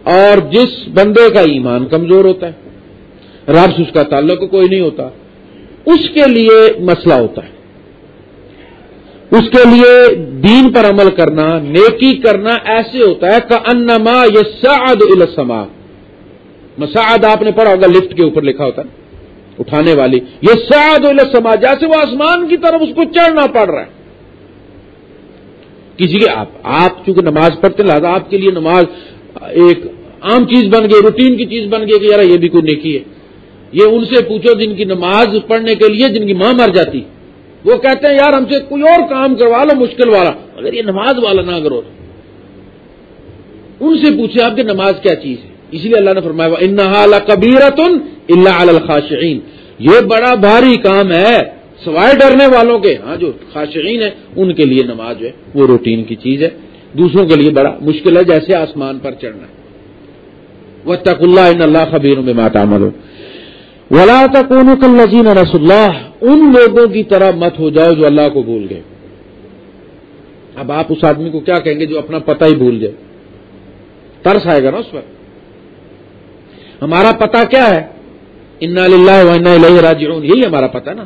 S1: اور جس بندے کا ایمان کمزور ہوتا ہے رب سے اس کا تعلق کوئی نہیں ہوتا، اس کے لیے مسئلہ ہوتا ہے۔ اس کے لیے دین پر عمل کرنا، نیکی کرنا ایسے ہوتا ہے کہ انما یہ سعد السما مساعد آپ نے پڑھا ہوگا، لفٹ کے اوپر لکھا ہوتا ہے، اٹھانے والی۔ یہ سعد السما جیسے وہ آسمان کی طرف اس کو چڑھنا پڑ رہا ہے۔ کسی کے آپ آپ چونکہ نماز پڑھتے لہٰذا آپ کے لیے نماز ایک عام چیز بن گئی، روٹین کی چیز بن گئی کہ یار یہ بھی کوئی نیکی ہے۔ یہ ان سے پوچھو جن کی نماز پڑھنے کے لیے جن کی ماں مر جاتی۔ وہ کہتے ہیں، یار ہم سے کوئی اور کام کروا لو، مشکل والا۔ اگر یہ نماز والا نہ کرو۔ ان سے پوچھے آپ کی نماز کیا چیز ہے؟ اس لیے اللہ نے فرمایا انحال کبیرتن اللہ الخاشعین یہ بڑا بھاری کام ہے۔ سوائے ڈرنے والوں کے۔ ہاں جو خاشعین ہیں، ان کے لیے نماز جو ہے، وہ روٹین کی چیز ہے۔ دوسروں کے لیے بڑا مشکل ہے جیسے آسمان پر چڑھنا وہ تک اللہ ان اللہ خبیر میں ماتا مرو ولا تکون کل نظین رس اللہ ان لوگوں کی طرح مت ہو جاؤ جو اللہ کو بھول گئے۔ اب آپ اس آدمی کو کیا کہیں گے جو اپنا پتہ ہی بھول جائے؟ ترس آئے گا نا اس پر۔ ہمارا پتا کیا ہے؟ انا للہ راجعون۔ یہی ہمارا پتا نا۔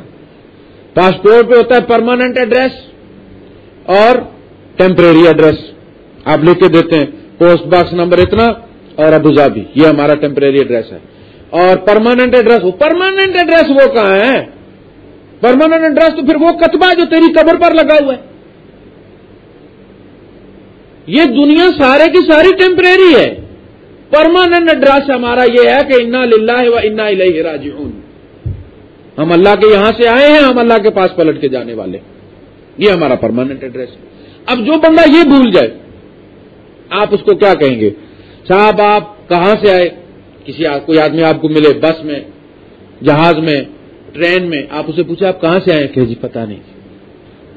S1: پاسپورٹ پہ ہوتا ہے پرماننٹ ایڈریس اور ٹیمپریری ایڈریس آپ لکھ کے دیتے ہیں پوسٹ باکس نمبر اتنا اور ابوظہبی یہ ہمارا ٹیمپریری ایڈریس ہے۔ اور پرماننٹ ایڈریس پرماننٹ ایڈریس وہ کہاں ہے؟ پرماننٹ ایڈریس تو پھر وہ کتبہ جو تیری قبر پر لگا ہوا ہے۔ یہ دنیا سارے کی ساری ٹیمپریری ہے۔ پرماننٹ ایڈریس ہمارا یہ ہے کہ انا للہ و انا الیہ راجعون۔ ہم اللہ کے یہاں سے آئے ہیں، ہم اللہ کے پاس پلٹ کے جانے والے۔ یہ ہمارا پرماننٹ ایڈریس ہے۔ اب جو بندہ یہ بھول جائے آپ اس کو کیا کہیں گے؟ صاحب، آپ کہاں سے آئے؟ کسی کوئی آدمی آپ کو ملے بس میں، جہاز میں، ٹرین میں، آپ اسے پوچھے آپ کہاں سے آئے؟ کہ جی پتا نہیں۔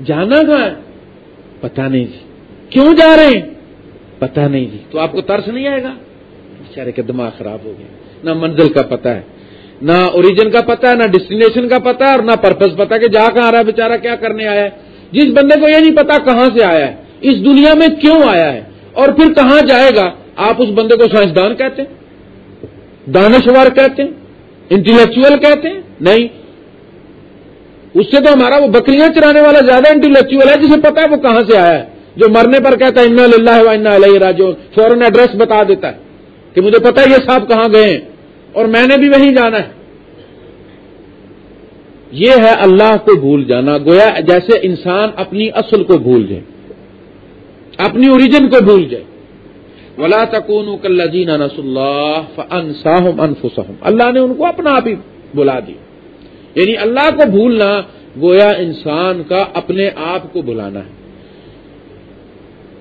S1: جانا کہاں ہے؟ پتا نہیں جی۔ کیوں جا رہے ہیں؟ پتا نہیں جی۔ تو آپ کو ترس نہیں آئے گا؟ بیچارے کا دماغ خراب ہو گیا۔ نہ منزل کا پتا ہے، نہ اوریجن کا پتا ہے، نہ ڈیسٹینیشن کا پتا ہے اور نہ پرپز پتا کہ جہاں کہاں رہا ہے بےچارا کیا کرنے آیا ہے۔ جس بندے کو یہ نہیں پتا کہاں سے آیا ہے، اس دنیا میں کیوں آیا ہے؟ اور پھر کہاں جائے گا؟ آپ اس بندے کو سائنسدان کہتے ہیں، دانشور کہتے ہیں، انٹلیکچوئل کہتے ہیں؟ نہیں۔ اس سے تو ہمارا وہ بکریاں چرانے والا زیادہ انٹلیکچوئل ہے، جسے پتا ہے وہ کہاں سے آیا ہے۔ جو مرنے پر کہتا ہے، انا و انا علیہ راجو فوراً ایڈریس بتا دیتا ہے کہ مجھے پتا ہے یہ صاحب کہاں گئے ہیں۔ اور میں نے بھی وہیں جانا ہے۔ یہ ہے اللہ کو بھول جانا۔ گویا جیسے انسان اپنی اصل کو بھول جائے۔ اپنی اوریجن کو بھول جائے۔ ولا تکون کلین نس اللہ انفسم اللہ نے ان کو اپنا آپ ہی بلا دی یعنی اللہ کو بھولنا گویا انسان کا اپنے آپ کو بلانا ہے۔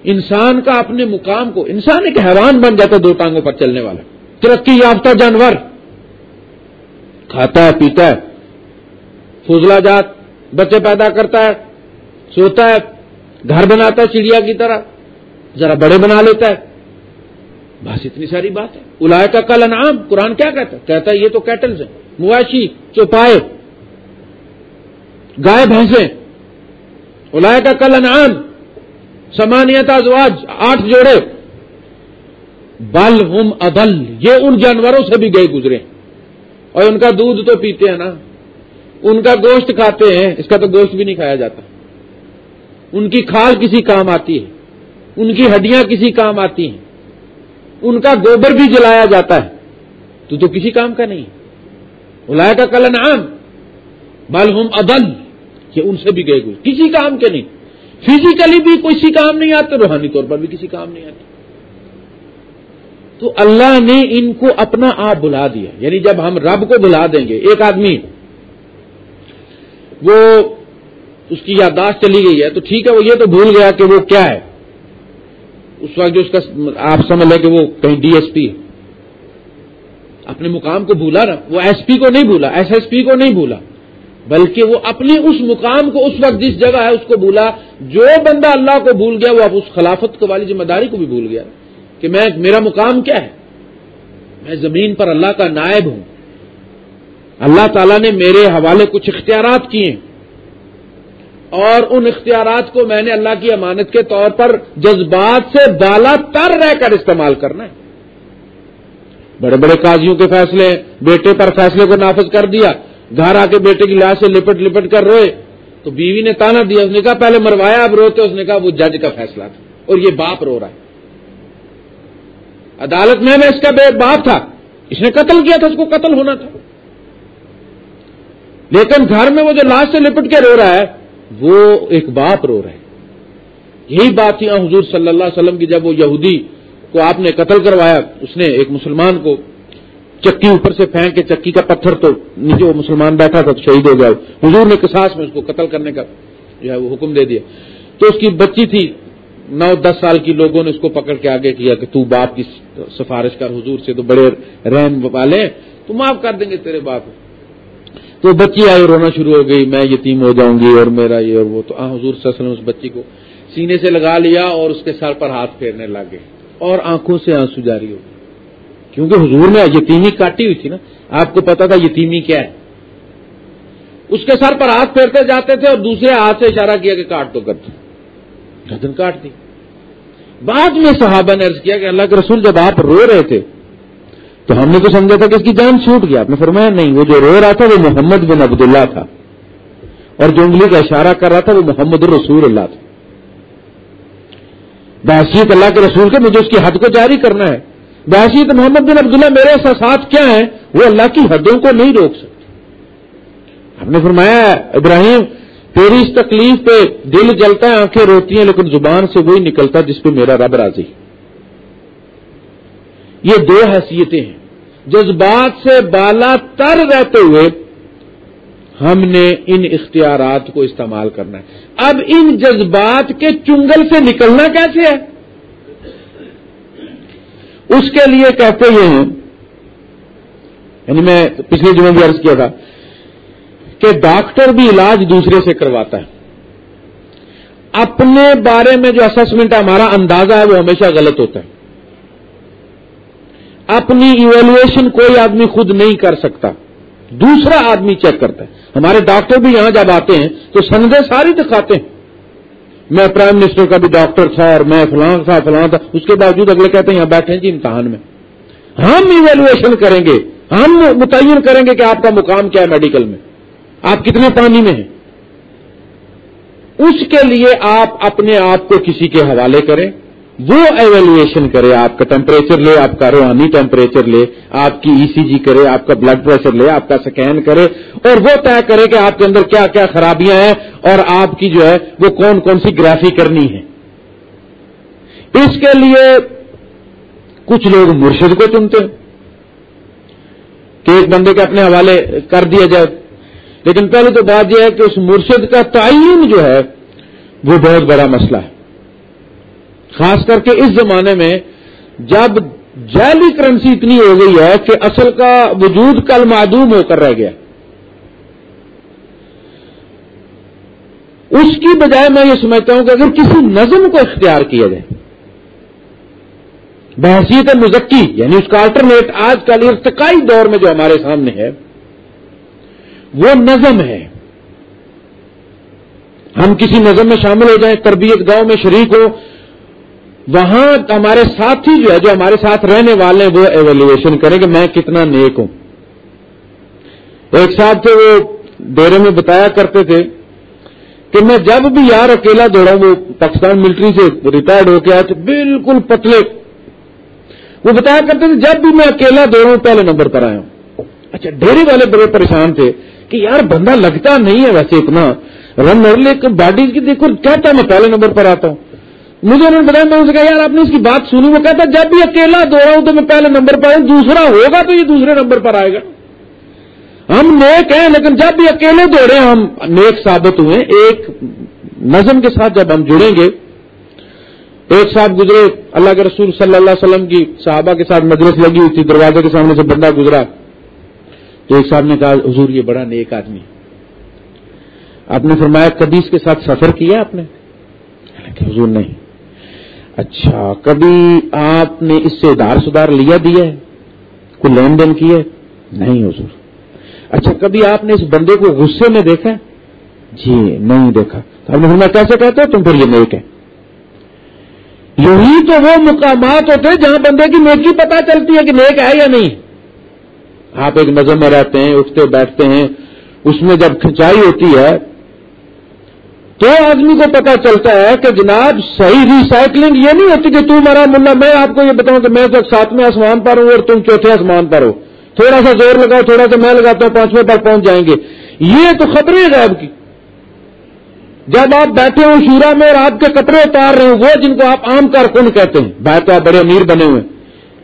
S1: انسان کا اپنے مقام کو، انسان ایک حیوان بن جاتا دو ٹانگوں پر چلنے والا۔ ترقی یافتہ جانور۔ کھاتا ہے، پیتا ہے۔ فضلہ جات بچے پیدا کرتا ہے، سوتا ہے۔ گھر بناتا ہے، چڑیا کی طرح۔ ذرا بڑے بنا لیتا ہے۔ بس اتنی ساری بات ہے۔ الائے کا کل انعام، قرآن کیا کہتا ہے؟ کہتا ہے یہ تو کیٹلز ہیں۔ مویشی، چوپائے۔ گائے بھینسیں۔ الائے کا کل انعام۔ سمانیت ازواج، آٹھ جوڑے۔ بل ہم ادل یہ ان جانوروں سے بھی گئے گزرے۔ اور ان کا دودھ تو پیتے ہیں نا۔ ان کا گوشت کھاتے ہیں۔ اس کا تو گوشت بھی نہیں کھایا جاتا۔ ان کی کھال کسی کام آتی ہے۔ ان کی ہڈیاں کسی کام آتی ہیں۔ ان کا گوبر بھی جلایا جاتا ہے۔ تو تو کسی کام کا نہیں۔ الایا کا کل نام بل ہم ادل یہ ان سے بھی گئے گزرے کسی کام کے نہیں۔ فزیکلی بھی کسی کام نہیں آتے روحانی طور پر بھی کسی کام نہیں آتے تو اللہ نے ان کو اپنا آپ بلا دیا۔ یعنی جب ہم رب کو بلا دیں گے، ایک آدمی۔ وہ اس کی یادداشت چلی گئی ہے۔ تو ٹھیک ہے، وہ یہ تو بھول گیا کہ وہ کیا ہے۔ اس وقت جو اس کا آپ سمجھ لیں کہ وہ کہیں ڈی ایس پی اپنے مقام کو بھولا نا، وہ ایس پی کو نہیں بھولا، ایس ایس پی کو نہیں بھولا، بلکہ وہ اپنی اس مقام کو اس وقت جس جگہ ہے اس کو بھولا، جو بندہ اللہ کو بھول گیا، وہ اب اس خلافت کو والی ذمہ داری کو بھی بھول گیا کہ میں، میرا مقام کیا ہے؟ میں زمین پر اللہ کا نائب ہوں۔ اللہ تعالیٰ نے میرے حوالے کچھ اختیارات کیے۔ ہیں اور ان اختیارات کو میں نے اللہ کی امانت کے طور پر جذبات سے بالا تر رہ کر استعمال کرنا ہے۔ بڑے بڑے قاضیوں کے فیصلے، بیٹے پر فیصلے کو نافذ کر دیا، گھر آ کے بیٹے کی لاش سے لپٹ لپٹ کر روئے۔ تو بیوی نے تانا دیا، اس نے کہا پہلے مروایا، اب روتے، اس نے کہا وہ جج کا فیصلہ تھا۔ اور یہ باپ رو رہا ہے۔ عدالت میں میں اس کا باپ تھا۔ اس نے قتل کیا تھا، اس کو قتل ہونا تھا۔ لیکن گھر میں وہ جو لاش سے لپٹ کے رو رہا ہے وہ ایک باپ رو رہا ہے یہی بات تھی حضور صلی اللہ علیہ وسلم کی جب وہ یہودی کو آپ نے قتل کروایا، اس نے ایک مسلمان کو چکی اوپر سے پھینک کے چکی کا پتھر تو نیچے وہ مسلمان بیٹھا تھا تو شہید ہو گیا۔ حضور نے کساس میں اس کو قتل کرنے کا جو ہے وہ حکم دے دیا۔ تو اس کی بچی تھی، نو دس سال کی، لوگوں نے اس کو پکڑ کے آگے کیا کہ تو باپ کی سفارش کر، حضور سے تو بڑے رحم والے تو معاف کر دیں گے تیرے باپ تو بچی آئی، رونا شروع ہو گئی، میں یتیم ہو جاؤں گی اور میرا یہ اور وہ۔ تو حضور صلی اللہ علیہ وسلم اس بچی کو سینے سے لگا لیا اور اس کے سر پر ہاتھ پھیرنے لگے اور آنکھوں سے آنسو جاری ہو گئی کیونکہ حضور نے یتیمی کاٹی ہوئی تھی نا، آپ کو پتا تھا یتیمی کیا ہے۔ اس کے سر پر ہاتھ پھیرتے جاتے تھے اور دوسرے ہاتھ سے اشارہ کیا کہ کاٹ تو کرتے گردن کاٹ دی۔ بعد میں صحابہ نے عرض کیا کہ اللہ کے رسول جب آپ رو رہے تھے تو ہم نے تو سمجھا تھا کہ اس کی جان چھوٹ گیا آپ نے فرمایا نہیں، وہ جو رو رہا تھا وہ محمد بن عبداللہ تھا۔ اور جو انگلی کا اشارہ کر رہا تھا وہ محمد الرسول اللہ تھا۔ بحثیت اللہ کے رسول کے مجھے اس کی حد کو جاری کرنا ہے۔ بحثیت محمد بن عبداللہ میرے احساسات کیا ہیں؟ وہ اللہ کی حدوں کو نہیں روک سکتے۔ آپ نے فرمایا، ابراہیم، تیری اس تکلیف پہ دل جلتا ہے، آنکھیں روتی ہیں، لیکن زبان سے وہی نکلتا جس پہ میرا رب راضی یہ دو حیثیتیں ہیں۔ جذبات سے بالا تر رہتے ہوئے ہم نے ان اختیارات کو استعمال کرنا ہے۔ اب ان جذبات کے چنگل سے نکلنا کیسے ہے؟ اس کے لیے کہتے ہیں یعنی میں پچھلے جمعے بھی عرض کیا تھا کہ ڈاکٹر بھی علاج دوسرے سے کرواتا ہے۔ اپنے بارے میں جو اسسمنٹ ہے ہمارا اندازہ ہے وہ ہمیشہ غلط ہوتا ہے۔ اپنی ایویلویشن کوئی آدمی خود نہیں کر سکتا۔ دوسرا آدمی چیک کرتا ہے۔ ہمارے ڈاکٹر بھی یہاں جب آتے ہیں تو سندے ساری دکھاتے ہیں۔ میں پرائم منسٹر کا بھی ڈاکٹر تھا اور میں فلاں تھا فلاں تھا۔ اس کے باوجود اگلے کہتے ہیں، یہاں بیٹھے ہیں جی امتحان میں۔ ہم ایویلویشن کریں گے۔ ہم متعین کریں گے کہ آپ کا مقام کیا ہے میڈیکل میں۔ آپ کتنے پانی میں ہیں؟ اس کے لیے آپ اپنے آپ کو کسی کے حوالے کریں۔ وہ ایویلویشن کرے، آپ کا ٹیمپریچر لے، آپ کا روحانی ٹیمپریچر لے، آپ کی ای سی جی کرے، آپ کا بلڈ پریشر لے، آپ کا سکین کرے، اور وہ طے کرے کہ آپ کے اندر کیا کیا خرابیاں ہیں اور آپ کی جو ہے وہ کون کون سی گرافی کرنی ہے۔ اس کے لیے کچھ لوگ مرشد کو چنتے ہیں کہ ایک بندے کے اپنے حوالے کر دیا جائے۔ لیکن پہلے تو بات یہ ہے کہ اس مرشد کا تعین جو ہے وہ بہت بڑا مسئلہ ہے۔ خاص کر کے اس زمانے میں جب جیلی کرنسی اتنی ہو گئی ہے کہ اصل کا وجود کل معدوم ہو کر رہ گیا۔ اس کی بجائے میں یہ سمجھتا ہوں کہ اگر کسی نظم کو اختیار کیا جائے، بحثیت مزکی یعنی اس کا الٹرنیٹ آج کل ارتقائی دور میں جو ہمارے سامنے ہے، وہ نظم ہے۔ ہم کسی نظم میں شامل ہو جائیں، تربیت گاؤں میں شریک ہو وہاں ہمارے ساتھی جو ہے، جو ہمارے ساتھ رہنے والے ہیں، وہ ایویلویشن کریں کہ میں کتنا نیک ہوں۔ ایک صاحب تھے، وہ ڈیرے میں بتایا کرتے تھے کہ میں جب بھی یار اکیلا دوڑا وہ پاکستان ملٹری سے ریٹائرڈ ہو کے آئے تو بالکل پتلے۔ وہ بتایا کرتے تھے، جب بھی میں اکیلا دوڑا ہوں پہلے نمبر پر آیا ہوں۔ اچھا ڈیری والے بڑے پریشان تھے کہ یار، بندہ لگتا نہیں ہے ویسے اتنا۔ رن اور باڈی کی دیکھو کہتا میں پہلے نمبر پر آتا ہوں۔ مجھے انہوں نے بتایا، میں کہا، یار، آپ نے اس کی بات سنی۔ وہ کہتا، جب بھی اکیلا دوڑا ہوں تو میں پہلے نمبر پر ہوں دوسرا ہوگا تو یہ دوسرے نمبر پر آئے گا۔ ہم نیک ہیں، لیکن جب بھی اکیلے دوڑے، ہم نیک ثابت ہوئے۔ ایک نظم کے ساتھ جب ہم جڑیں گے، ایک صاحب گزرے، اللہ کے رسول صلی اللہ علیہ وسلم کی صحابہ کے ساتھ مجلس لگی ہوئی تھی، دروازے کے سامنے سے بندہ گزرا۔ تو ایک صاحب نے کہا، حضور، یہ بڑا نیک آدمی آپ نے فرمایا کبھی اس کے ساتھ سفر کیا آپ نے؟ حضور، نہیں۔ اچھا کبھی آپ نے اس سے ادار سدار لیا دیا ہے؟ کوئی لین دین کیا ہے؟ نہیں حضور۔ اچھا کبھی آپ نے اس بندے کو غصے میں دیکھا جی نہیں دیکھا۔ آپ نے میں کیسے کہتا تم پھر یہ نیک ہے یہی تو وہ مقامات ہوتے ہیں جہاں بندے کی نیکی پتا چلتی ہے کہ نیک ہے یا نہیں۔ آپ ایک نظر میں رہتے ہیں، اٹھتے بیٹھتے ہیں، اس میں جب کھنچائی ہوتی ہے تو آدمی کو پتا چلتا ہے کہ جناب صحیح ریسائکلنگ یہ نہیں ہوتی کہ تم مرا ملا، میں آپ کو یہ بتاؤں کہ میں تو ساتویں آسمان پر ہوں اور تم چوتھے آسمان پر ہو۔ تھوڑا سا زور لگاؤ، تھوڑا سا میں لگاتا ہوں، پانچویں پر پہنچ جائیں گے۔ یہ تو خبریں غائب کی۔ جب آپ بیٹھے ہو شورا میں اور آپ کے کپڑے اتار رہے ہوں، وہ جن کو آپ عام کارکن کہتے ہیں۔ باہر تو آپ بڑے امیر بنے ہوئے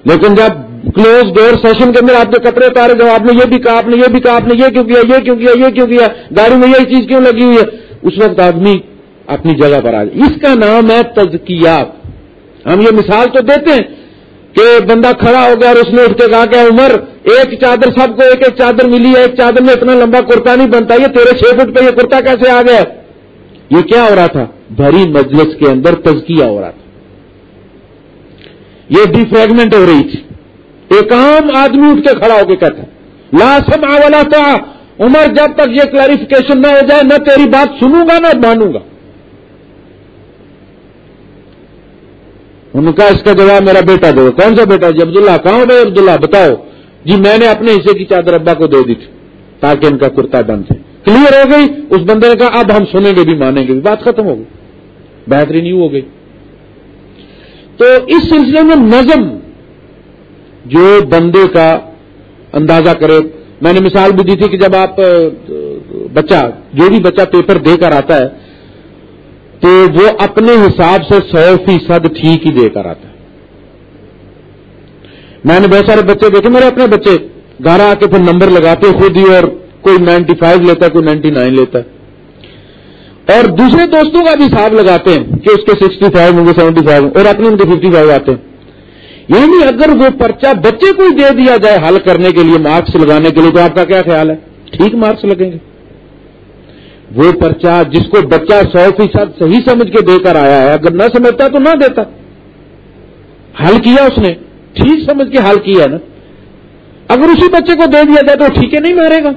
S1: لیکن جب کلوز ڈور سیشن کے اندر آپ کے کپڑے اتارے جب آپ نے یہ بھی کہا، آپ نے یہ بھی کہا، آپ نے یہ کیوں کیا، یہ کیوں کیا، یہ کیوں کیا، گاڑی میں یہ چیز کیوں لگی ہوئی ہے؟ اس وقت آدمی اپنی جگہ پر آ جائے۔ اس کا نام ہے تزکیات۔ ہم یہ مثال تو دیتے ہیں کہ بندہ کھڑا ہو گیا اور اس نے اٹھ کے کہا کہ عمر، ایک چادر سب کو ایک ایک چادر ملی ہے، ایک چادر میں اتنا لمبا کرتا نہیں بنتا، یہ تیرے چھ فٹ پہ یہ کرتا کیسے آ گیا؟ یہ کیا ہو رہا تھا؟ بھری مجلس کے اندر تزکیہ ہو رہا تھا۔ یہ ڈی فریگمنٹ ہو رہی تھی۔ ایک عام آدمی اٹھ کے کھڑا ہو کے کہتا لاسم آولا تھا عمر جب تک یہ کلیریفکیشن نہ ہو جائے، نہ تیری بات سنوں گا، نہ مانوں گا۔ انہوں نے کہا، اس کا جواب میرا بیٹا دو۔ کون سا بیٹا؟ جی عبداللہ۔ کہاں بھائی عبداللہ؟ بتاؤ۔ جی میں نے اپنے حصے کی چادر ابا کو دے دی تھی تاکہ ان کا کرتا بند تھے کلیئر ہو گئی؟ اس بندے نے کہا، اب ہم سنیں گے بھی، مانیں گے بھی۔ بات ختم ہو گئی۔ بہترین یوں ہو گئی۔ تو اس سلسلے میں نظم جو بندے کا اندازہ کرے میں نے مثال بھی دی تھی کہ جب آپ، بچہ، جو بھی بچہ پیپر دے کر آتا ہے، تو وہ اپنے حساب سے سو فیصد ٹھیک ہی دے کر آتا ہے۔ میں نے بہت سارے بچے دیکھے، میرے اپنے بچے، گھر آ کے پھر نمبر لگاتے خود ہی اور کوئی نائنٹی فائیو لیتا ہے، کوئی نائنٹی نائن لیتا ہے۔ اور دوسرے دوستوں کا بھی حساب لگاتے ہیں کہ اس کے سکسٹی فائیو ہوں گے، سیونٹی فائیو اور اپنے ان کے ففٹی فائیو آتے ہیں۔ یعنی اگر وہ پرچہ بچے کو ہی دے دیا جائے حل کرنے کے لیے، مارکس لگانے کے لیے، تو آپ کا کیا خیال ہے؟ ٹھیک مارکس لگیں گے۔ وہ پرچہ جس کو بچہ سو فیصد صحیح سمجھ کے دے کر آیا ہے، اگر نہ سمجھتا تو نہ دیتا۔ حل کیا اس نے؟ ٹھیک سمجھ کے حل کیا نا۔ اگر اسی بچے کو دے دیا جائے تو ٹھیک ہے، نہیں مارے گا۔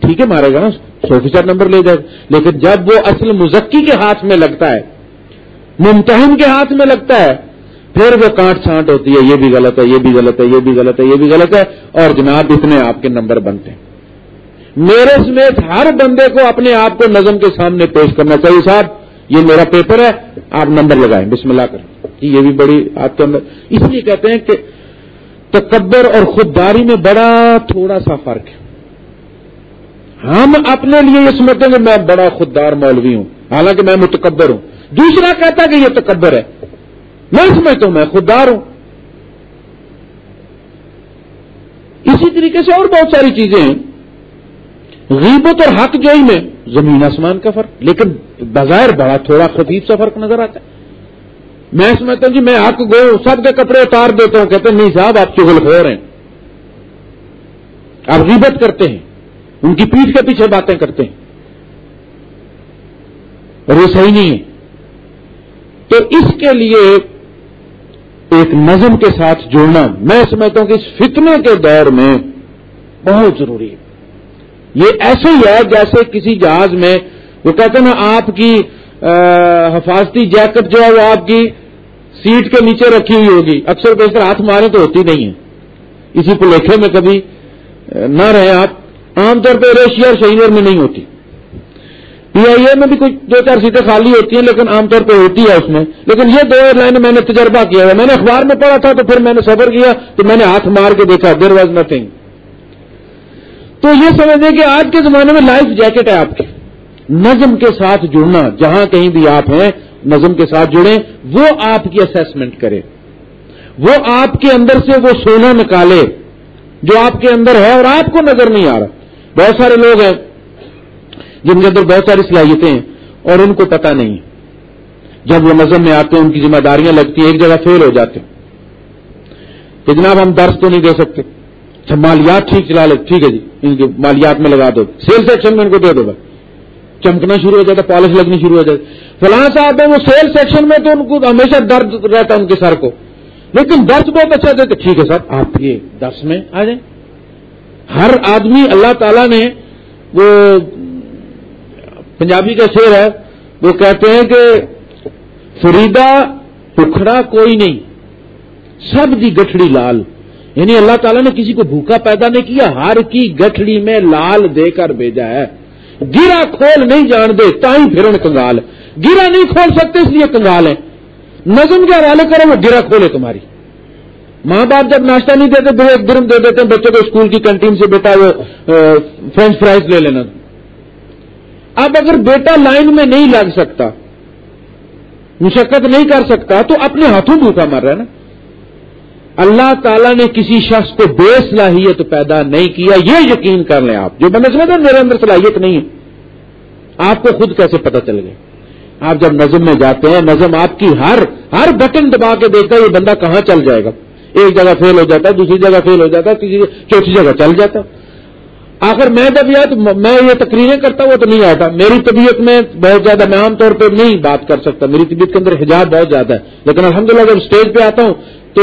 S1: ٹھیک ہے، مارے گا نا۔ سو فیصد نمبر لے جائے۔ لیکن جب وہ اصل مزکی کے ہاتھ میں لگتا ہے، ممتحن کے ہاتھ میں لگتا ہے پھر وہ کانٹ چھانٹ ہوتی ہے، یہ بھی غلط ہے، یہ بھی غلط ہے، یہ بھی غلط ہے، یہ بھی غلط ہے، اور جناب اتنے آپ کے نمبر بنتے ہیں۔ میرے سمیت ہر بندے کو اپنے آپ کو نظم کے سامنے پیش کرنا چاہیے صاحب۔ یہ میرا پیپر ہے، آپ نمبر لگائیں۔ بسم اللہ کر جی، یہ بھی بڑی آپ کے اندر۔ اس لیے کہتے ہیں کہ تکبر اور خودداری میں بڑا تھوڑا سا فرق ہے۔ ہم اپنے لیے یہ سمجھتے ہیں کہ میں بڑا خوددار مولوی ہوں، حالانکہ میں متکبر ہوں۔ دوسرا کہتا کہ یہ تکبر ہے۔ میں سمجھتا ہوں، میں خوددار ہوں۔ اسی طریقے سے اور بہت ساری چیزیں ہیں۔ غیبت اور حق جوئی میں زمین آسمان کا فرق، لیکن بظاہر بڑا، تھوڑا خفیف سا فرق نظر آتا ہے۔ میں سمجھتا ہوں جی میں حق گو، سب کے کپڑے اتار دیتا ہوں، کہتے ہیں، نہیں صاحب، آپ چغل خور ہیں۔ آپ غیبت کرتے ہیں، ان کی پیٹھ کے پیچھے باتیں کرتے ہیں۔ اور یہ صحیح نہیں ہے۔ تو اس کے لیے ایک نظم کے ساتھ جڑنا میں سمجھتا ہوں کہ اس فتنے کے دور میں بہت ضروری ہے۔ یہ ایسے ہی ہے جیسے کسی جہاز میں وہ کہتے ہیں نا، آپ کی حفاظتی جیکٹ جو ہے وہ آپ کی سیٹ کے نیچے رکھی ہوئی ہوگی۔ اکثر بیشتر ہاتھ مارے تو ہوتی نہیں ہے۔ اسی پلیکھے میں کبھی نہ رہے آپ۔ عام طور پہ ایشیا اور شہینر میں نہیں ہوتی۔ پی آئی اے میں بھی کچھ دو چار سیٹیں خالی ہوتی ہیں، لیکن عام طور پہ ہوتی ہے اس میں۔ لیکن یہ دو ایئر لائن میں نے تجربہ کیا ہے میں نے اخبار میں پڑھا تھا تو پھر میں نے سفر کیا تو میں نے ہاتھ مار کے دیکھا دیر واز نتنگ تو یہ سمجھیں کہ آج کے زمانے میں لائف جیکٹ ہے آپ کی۔ نظم کے ساتھ جڑنا، جہاں کہیں بھی آپ ہیں، نظم کے ساتھ جڑیں، وہ آپ کی اسیسمنٹ کرے۔ وہ آپ کے اندر سے وہ سونا نکالے جو آپ کے اندر ہے اور آپ کو نظر نہیں آ رہا۔ بہت سارے لوگ ہیں جن کے اندر بہت ساری صلاحیتیں ہیں، اور ان کو پتہ نہیں۔ جب وہ نظم میں آتے ہیں، ان کی ذمہ داریاں لگتی ہیں، ایک جگہ فیل ہو جاتے ہیں۔ کہ جناب، ہم درس تو نہیں دے سکتے۔ اچھا مالیات ٹھیک، چلا لے، ٹھیک ہے جی ان کے مالیات میں لگا دو۔ سیل سیکشن میں ان کو دے دو چمکنا شروع ہو جاتا پالش لگنی شروع ہو جاتی فلاں صاحب ہیں، وہ سیل سیکشن میں تو ان کو ہمیشہ درد رہتا ان کے سر کو۔ لیکن درس بہت اچھا دیتے ٹھیک ہے سر، آپ یہ درس میں آ جائیں۔ ہر آدمی، اللہ تعالیٰ نے وہ پنجابی کا شعر ہے، وہ کہتے ہیں کہ فریدا پکھڑا کوئی نہیں، سب دی گٹھڑی لال۔ یعنی اللہ تعالیٰ نے کسی کو بھوکا پیدا نہیں کیا، ہر کی گٹھڑی میں لال دے کر بھیجا ہے۔ گرا کھول نہیں جان دے تائی پھرن کنگال۔ گرا نہیں کھول سکتے، اس لیے کنگال ہے نظم کے حوالے کرو، وہ گرا کھولے تمہاری۔ ماں باپ جب ناشتہ نہیں دیتے تو ایک درم دے دیتے ہیں، بچوں کو اسکول کی کنٹین سے بیٹا وہ فرینچ فرائز لے لینا۔ اب اگر بیٹا لائن میں نہیں لگ سکتا، مشقت نہیں کر سکتا، تو اپنے ہاتھوں بھوکا مر رہا ہے نا۔ اللہ تعالیٰ نے کسی شخص کو بے صلاحیت پیدا نہیں کیا، یہ یقین کر لیں آپ، جو بندہ سمجھتے میرے اندر صلاحیت نہیں ہے۔ آپ کو خود کیسے پتہ چل گئے آپ جب نظم میں جاتے ہیں، نظم آپ کی ہر ہر بٹن دبا کے دیکھتا ہے، یہ بندہ کہاں چل جائے گا؟ ایک جگہ فیل ہو جاتا ہے دوسری جگہ فیل ہو جاتا ہے تیسری چوتھی جگہ چل جاتا۔ آخر میں جب یا تو میں یہ تقریریں کرتا ہوں تو نہیں آتا۔ میری طبیعت میں بہت زیادہ، میں عام طور پہ نہیں بات کر سکتا۔ میری طبیعت کے اندر حجاب بہت زیادہ ہے۔ لیکن الحمدللہ جب اسٹیج پہ آتا ہوں، تو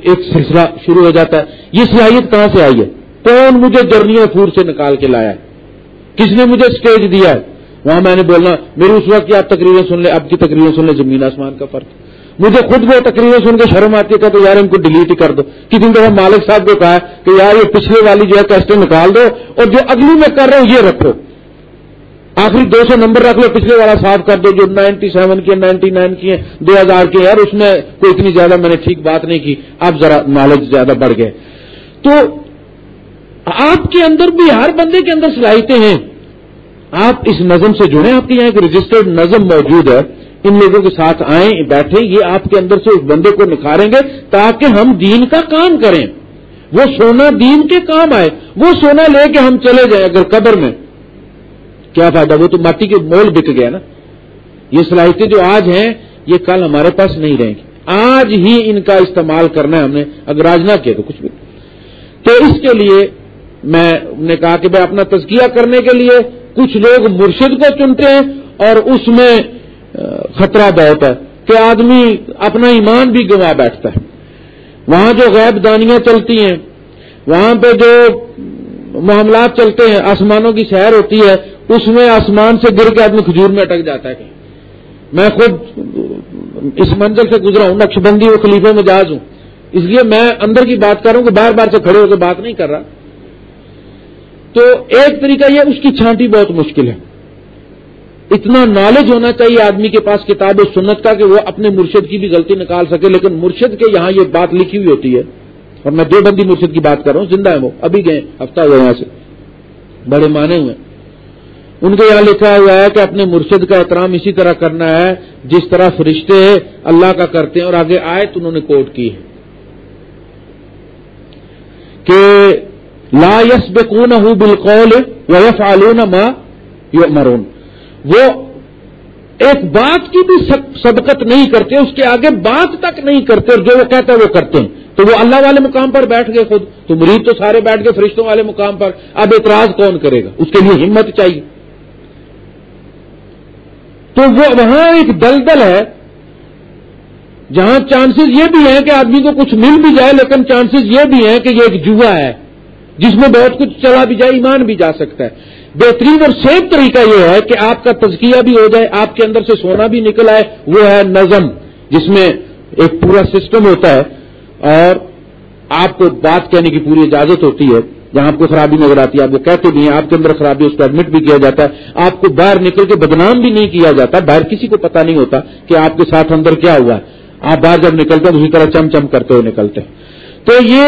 S1: ایک سلسلہ شروع ہو جاتا ہے۔ یہ صلاحیت کہاں سے آئی ہے؟ کون مجھے جرنیوں پور سے نکال کے لایا ہے؟ کس نے مجھے اسٹیج دیا ہے؟ وہاں میں نے بولنا میری اس وقت کی آپ تقریریں سن لیں، اب کی تقریریں سن لیں، زمین آسمان کا فرق۔ مجھے خود وہ تقریریں سن کے شرم آتی ہے تو یار، ان کو ڈیلیٹ کر دو۔ کسی دفعہ مالک صاحب کو کہا کہ یار، یہ پچھلے والی جو ہے کیسٹیں نکال دو اور جو اگلی میں کر رہے ہوں یہ رکھو۔ آخری دو سو نمبر رکھ لو، پچھلے والا صاف کر دو، جو نائنٹی سیون کی نائنٹی نائن کی ہیں، دو ہزار کی یار، اس میں کوئی اتنی زیادہ میں نے ٹھیک بات نہیں کی۔ اب ذرا نالج زیادہ بڑھ گئے۔ تو آپ کے اندر بھی، ہر بندے کے اندر صلاحیتیں ہیں۔ آپ اس نظم سے جڑیں، آپ کے یہاں ایک رجسٹرڈ نظم موجود ہے۔ ان لوگوں کے ساتھ آئیں، بیٹھیں، یہ آپ کے اندر سے اس بندے کو نکھاریں گے تاکہ ہم دین کا کام کریں۔ وہ سونا دین کے کام آئے، وہ سونا لے کے ہم چلے جائیں اگر قبر میں۔ کیا فائدہ؟ وہ تو مٹی کے مول بک گیا نا۔ یہ صلاحیتیں جو آج ہیں، یہ کل ہمارے پاس نہیں رہیں گی۔ آج ہی ان کا استعمال کرنا ہے ہم نے، اگر آج نہ کیا تو کچھ بھی۔ تو اس کے لیے میں نے کہا کہ بھائی اپنا تزکیہ کرنے کے لیے کچھ لوگ مرشد کو چنتے ہیں اور اس میں خطرہ بہت ہے کہ آدمی اپنا ایمان بھی گوا بیٹھتا ہے۔ وہاں جو غیب دانیاں چلتی ہیں، وہاں پہ جو معاملات چلتے ہیں، آسمانوں کی سیر ہوتی ہے، اس میں آسمان سے گر کے آدمی کھجور میں اٹک جاتا ہے کہیں۔ میں خود اس منزل سے گزرا ہوں نقش بندی و خلیفے میں جاز ہوں۔ اس لیے میں اندر کی بات کر رہا ہوں کہ بار بار سے کھڑے ہو کے بات نہیں کر رہا۔ تو ایک طریقہ یہ، اس کی چھانٹی بہت مشکل ہے۔ اتنا نالج ہونا چاہیے آدمی کے پاس کتاب و سنت کا کہ وہ اپنے مرشد کی بھی غلطی نکال سکے، لیکن مرشد کے یہاں یہ بات لکھی ہوئی ہوتی ہے۔ اور میں دو بندی مرشد کی بات کر رہا ہوں، زندہ ہے وہ، ابھی گئے، ہفتہ ہوا یہاں سے۔ بڑے مانے ہوئے۔ ان کے یہاں لکھا ہوا ہے کہ اپنے مرشد کا احترام اسی طرح کرنا ہے، جس طرح فرشتے اللہ کا کرتے ہیں، اور آگے آئے تو انہوں نے کوٹ کی ہے۔ کہ لا یس بکون بالقول ویف آلون ماں مرون وہ ایک بات کی بھی سبقت نہیں کرتے، اس کے آگے بات تک نہیں کرتے، اور جو وہ کہتا ہے وہ کرتے ہیں۔ تو وہ اللہ والے مقام پر بیٹھ گئے خود، تو مرید تو سارے بیٹھ گئے فرشتوں والے مقام پر۔ اب اعتراض کون کرے گا؟ اس کے لیے ہمت چاہیے۔ تو وہ وہاں ایک دلدل ہے، جہاں چانسز یہ بھی ہیں کہ آدمی کو کچھ مل بھی جائے، لیکن چانسز یہ بھی ہیں کہ یہ ایک جوا ہے، جس میں بہت کچھ چلا بھی جائے، ایمان بھی جا سکتا ہے۔ بہترین اور سیف طریقہ یہ ہے کہ آپ کا تزکیہ بھی ہو جائے، آپ کے اندر سے سونا بھی نکل آئے، وہ ہے نظم، جس میں ایک پورا سسٹم ہوتا ہے اور آپ کو بات کہنے کی پوری اجازت ہوتی ہے، جہاں آپ کو خرابی نظر آتی ہے، آپ کو کہتے بھی ہیں، آپ کے اندر خرابی اس کو ایڈمٹ بھی کیا جاتا ہے۔ آپ کو باہر نکل کے بدنام بھی نہیں کیا جاتا، باہر کسی کو پتا نہیں ہوتا کہ آپ کے ساتھ اندر کیا ہوا ہے۔ آپ باہر جب نکلتے ہیں اسی طرح چم چم کرتے ہوئے نکلتے ہیں۔ تو یہ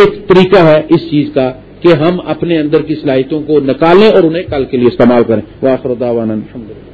S1: ایک طریقہ ہے اس چیز کا کہ ہم اپنے اندر کی صلاحیتوں کو نکالیں اور انہیں کل کے لیے استعمال کریں۔ واخر الحمد الحمدللہ۔